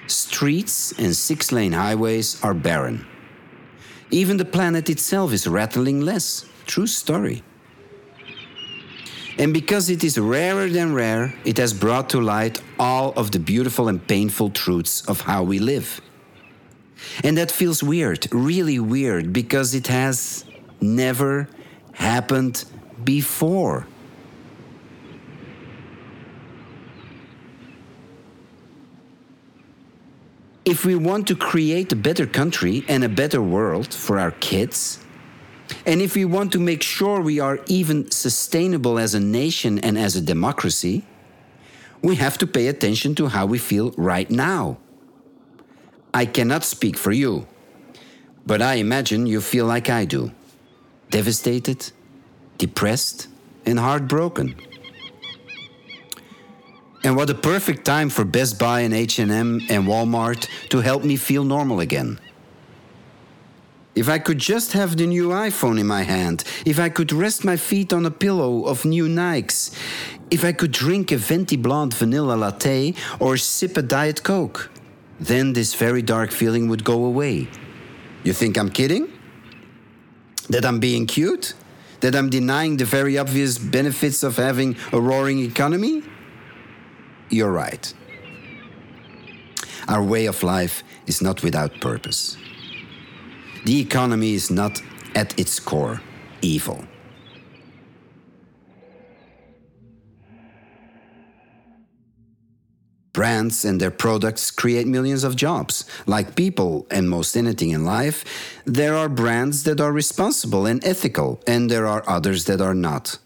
Speaker 2: Streets and six lane highways are barren. Even the planet itself is rattling less. True story. And because it is rarer than rare, it has brought to light all of the beautiful and painful truths of how we live. And that feels weird, really weird, because it has never happened before. If we want to create a better country and a better world for our kids, and if we want to make sure we are even sustainable as a nation and as a democracy, we have to pay attention to how we feel right now. I cannot speak for you, but I imagine you feel like I do devastated, depressed, and heartbroken. And what a perfect time for Best Buy and H&M and Walmart to help me feel normal again. If I could just have the new iPhone in my hand, if I could rest my feet on a pillow of new Nikes, if I could drink a venti blonde vanilla latte or sip a Diet Coke, then this very dark feeling would go away. You think I'm kidding? That I'm being cute? That I'm denying the very obvious benefits of having a roaring economy? You're right. Our way of life is not without purpose. The economy is not at its core evil. Brands and their products create millions of jobs. Like people and most anything in life, there are brands that are responsible and ethical, and there are others that are not.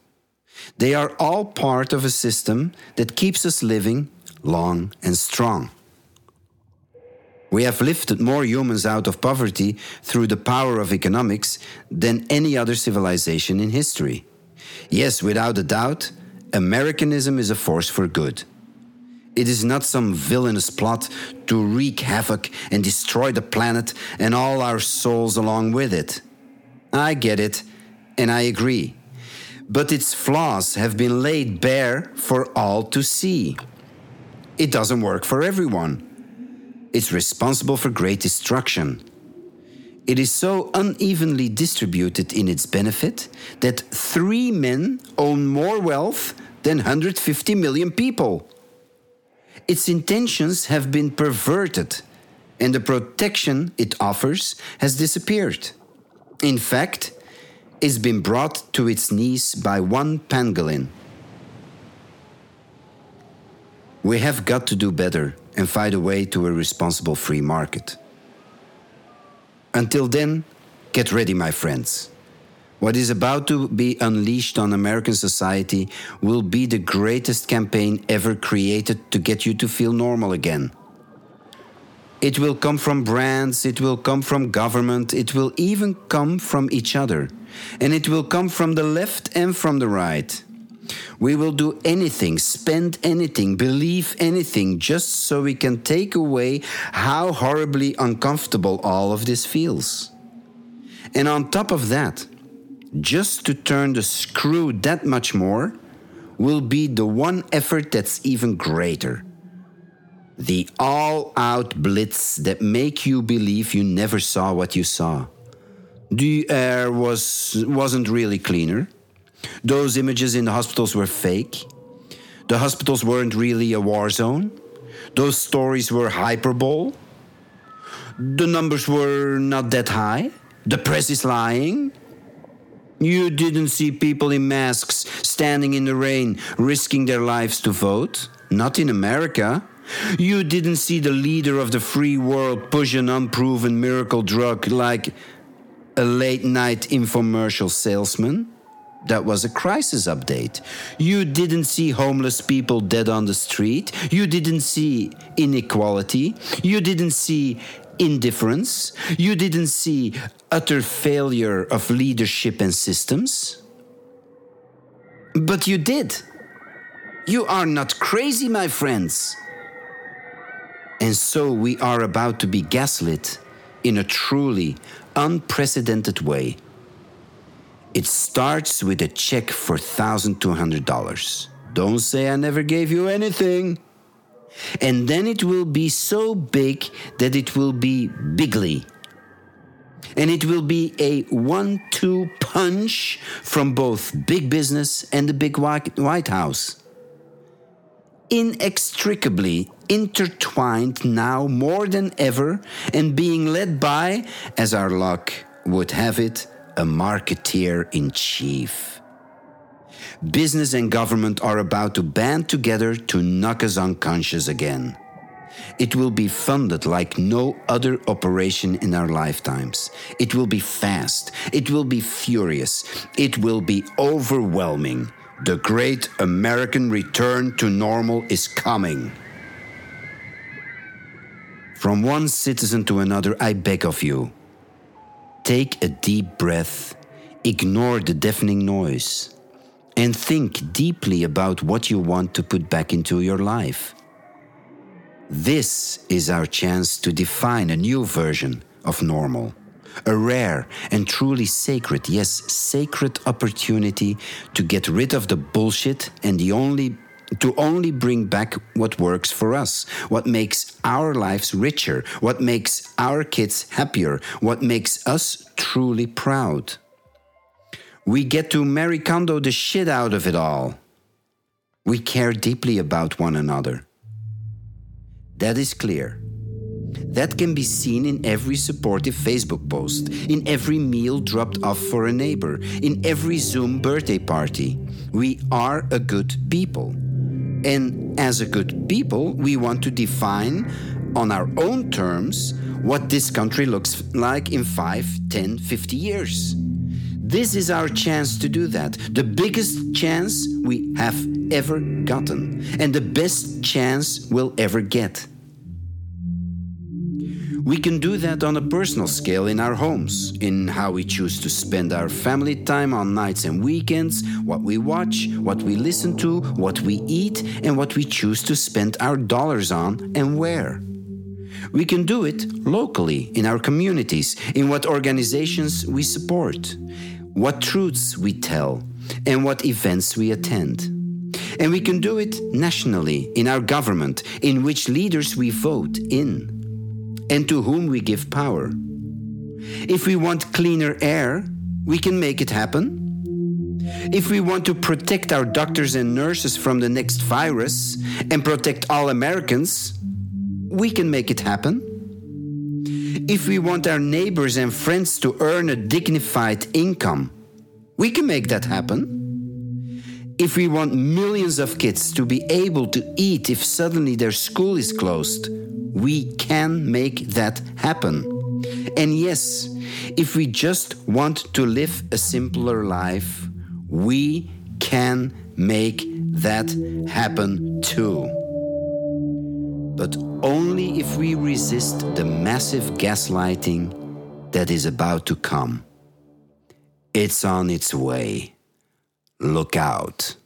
Speaker 2: They are all part of a system that keeps us living long and strong. We have lifted more humans out of poverty through the power of economics than any other civilization in history. Yes, without a doubt, Americanism is a force for good. It is not some villainous plot to wreak havoc and destroy the planet and all our souls along with it. I get it, and I agree. But its flaws have been laid bare for all to see. It doesn't work for everyone. It's responsible for great destruction. It is so unevenly distributed in its benefit that three men own more wealth than 150 million people. Its intentions have been perverted, and the protection it offers has disappeared. In fact, it's been brought to its knees by one pangolin. We have got to do better and find a way to a responsible free market. Until then, get ready, my friends. What is about to be unleashed on American society will be the greatest campaign ever created to get you to feel normal again. It will come from brands, it will come from government, it will even come from each other. And it will come from the left and from the right. We will do anything, spend anything, believe anything, just so we can take away how horribly uncomfortable all of this feels. And on top of that, just to turn the screw that much more will be the one effort that's even greater. The all out blitz that make you believe you never saw what you saw. The air was wasn't really cleaner. Those images in the hospitals were fake. The hospitals weren't really a war zone. Those stories were hyperbole. The numbers were not that high. The press is lying. You didn't see people in masks standing in the rain risking their lives to vote. Not in America. You didn't see the leader of the free world push an unproven miracle drug like a late night infomercial salesman. That was a crisis update. You didn't see homeless people dead on the street. You didn't see inequality. You didn't see indifference. You didn't see utter failure of leadership and systems. But you did. You are not crazy, my friends. And so we are about to be gaslit in a truly unprecedented way. It starts with a check for $1,200. Don't say I never gave you anything. And then it will be so big that it will be bigly. And it will be a one two punch from both big business and the big White House. Inextricably intertwined now more than ever and being led by, as our luck would have it, a marketeer in chief. Business and government are about to band together to knock us unconscious again. It will be funded like no other operation in our lifetimes. It will be fast. It will be furious. It will be overwhelming. The great American return to normal is coming. From one citizen to another, I beg of you take a deep breath, ignore the deafening noise, and think deeply about what you want to put back into your life. This is our chance to define a new version of normal. A rare and truly sacred, yes, sacred opportunity to get rid of the bullshit and the only to only bring back what works for us, what makes our lives richer, what makes our kids happier, what makes us truly proud. We get to Mary Kondo the shit out of it all. We care deeply about one another. That is clear. That can be seen in every supportive Facebook post, in every meal dropped off for a neighbor, in every Zoom birthday party. We are a good people. And as a good people, we want to define on our own terms what this country looks like in 5, 10, 50 years. This is our chance to do that. The biggest chance we have ever gotten, and the best chance we'll ever get. We can do that on a personal scale in our homes, in how we choose to spend our family time on nights and weekends, what we watch, what we listen to, what we eat, and what we choose to spend our dollars on and where. We can do it locally in our communities, in what organizations we support, what truths we tell, and what events we attend. And we can do it nationally in our government, in which leaders we vote in and to whom we give power. If we want cleaner air, we can make it happen. If we want to protect our doctors and nurses from the next virus and protect all Americans, we can make it happen. If we want our neighbors and friends to earn a dignified income, we can make that happen. If we want millions of kids to be able to eat if suddenly their school is closed, we can make that happen. And yes, if we just want to live a simpler life, we can make that happen too. But only if we resist the massive gaslighting that is about to come. It's on its way. Look out.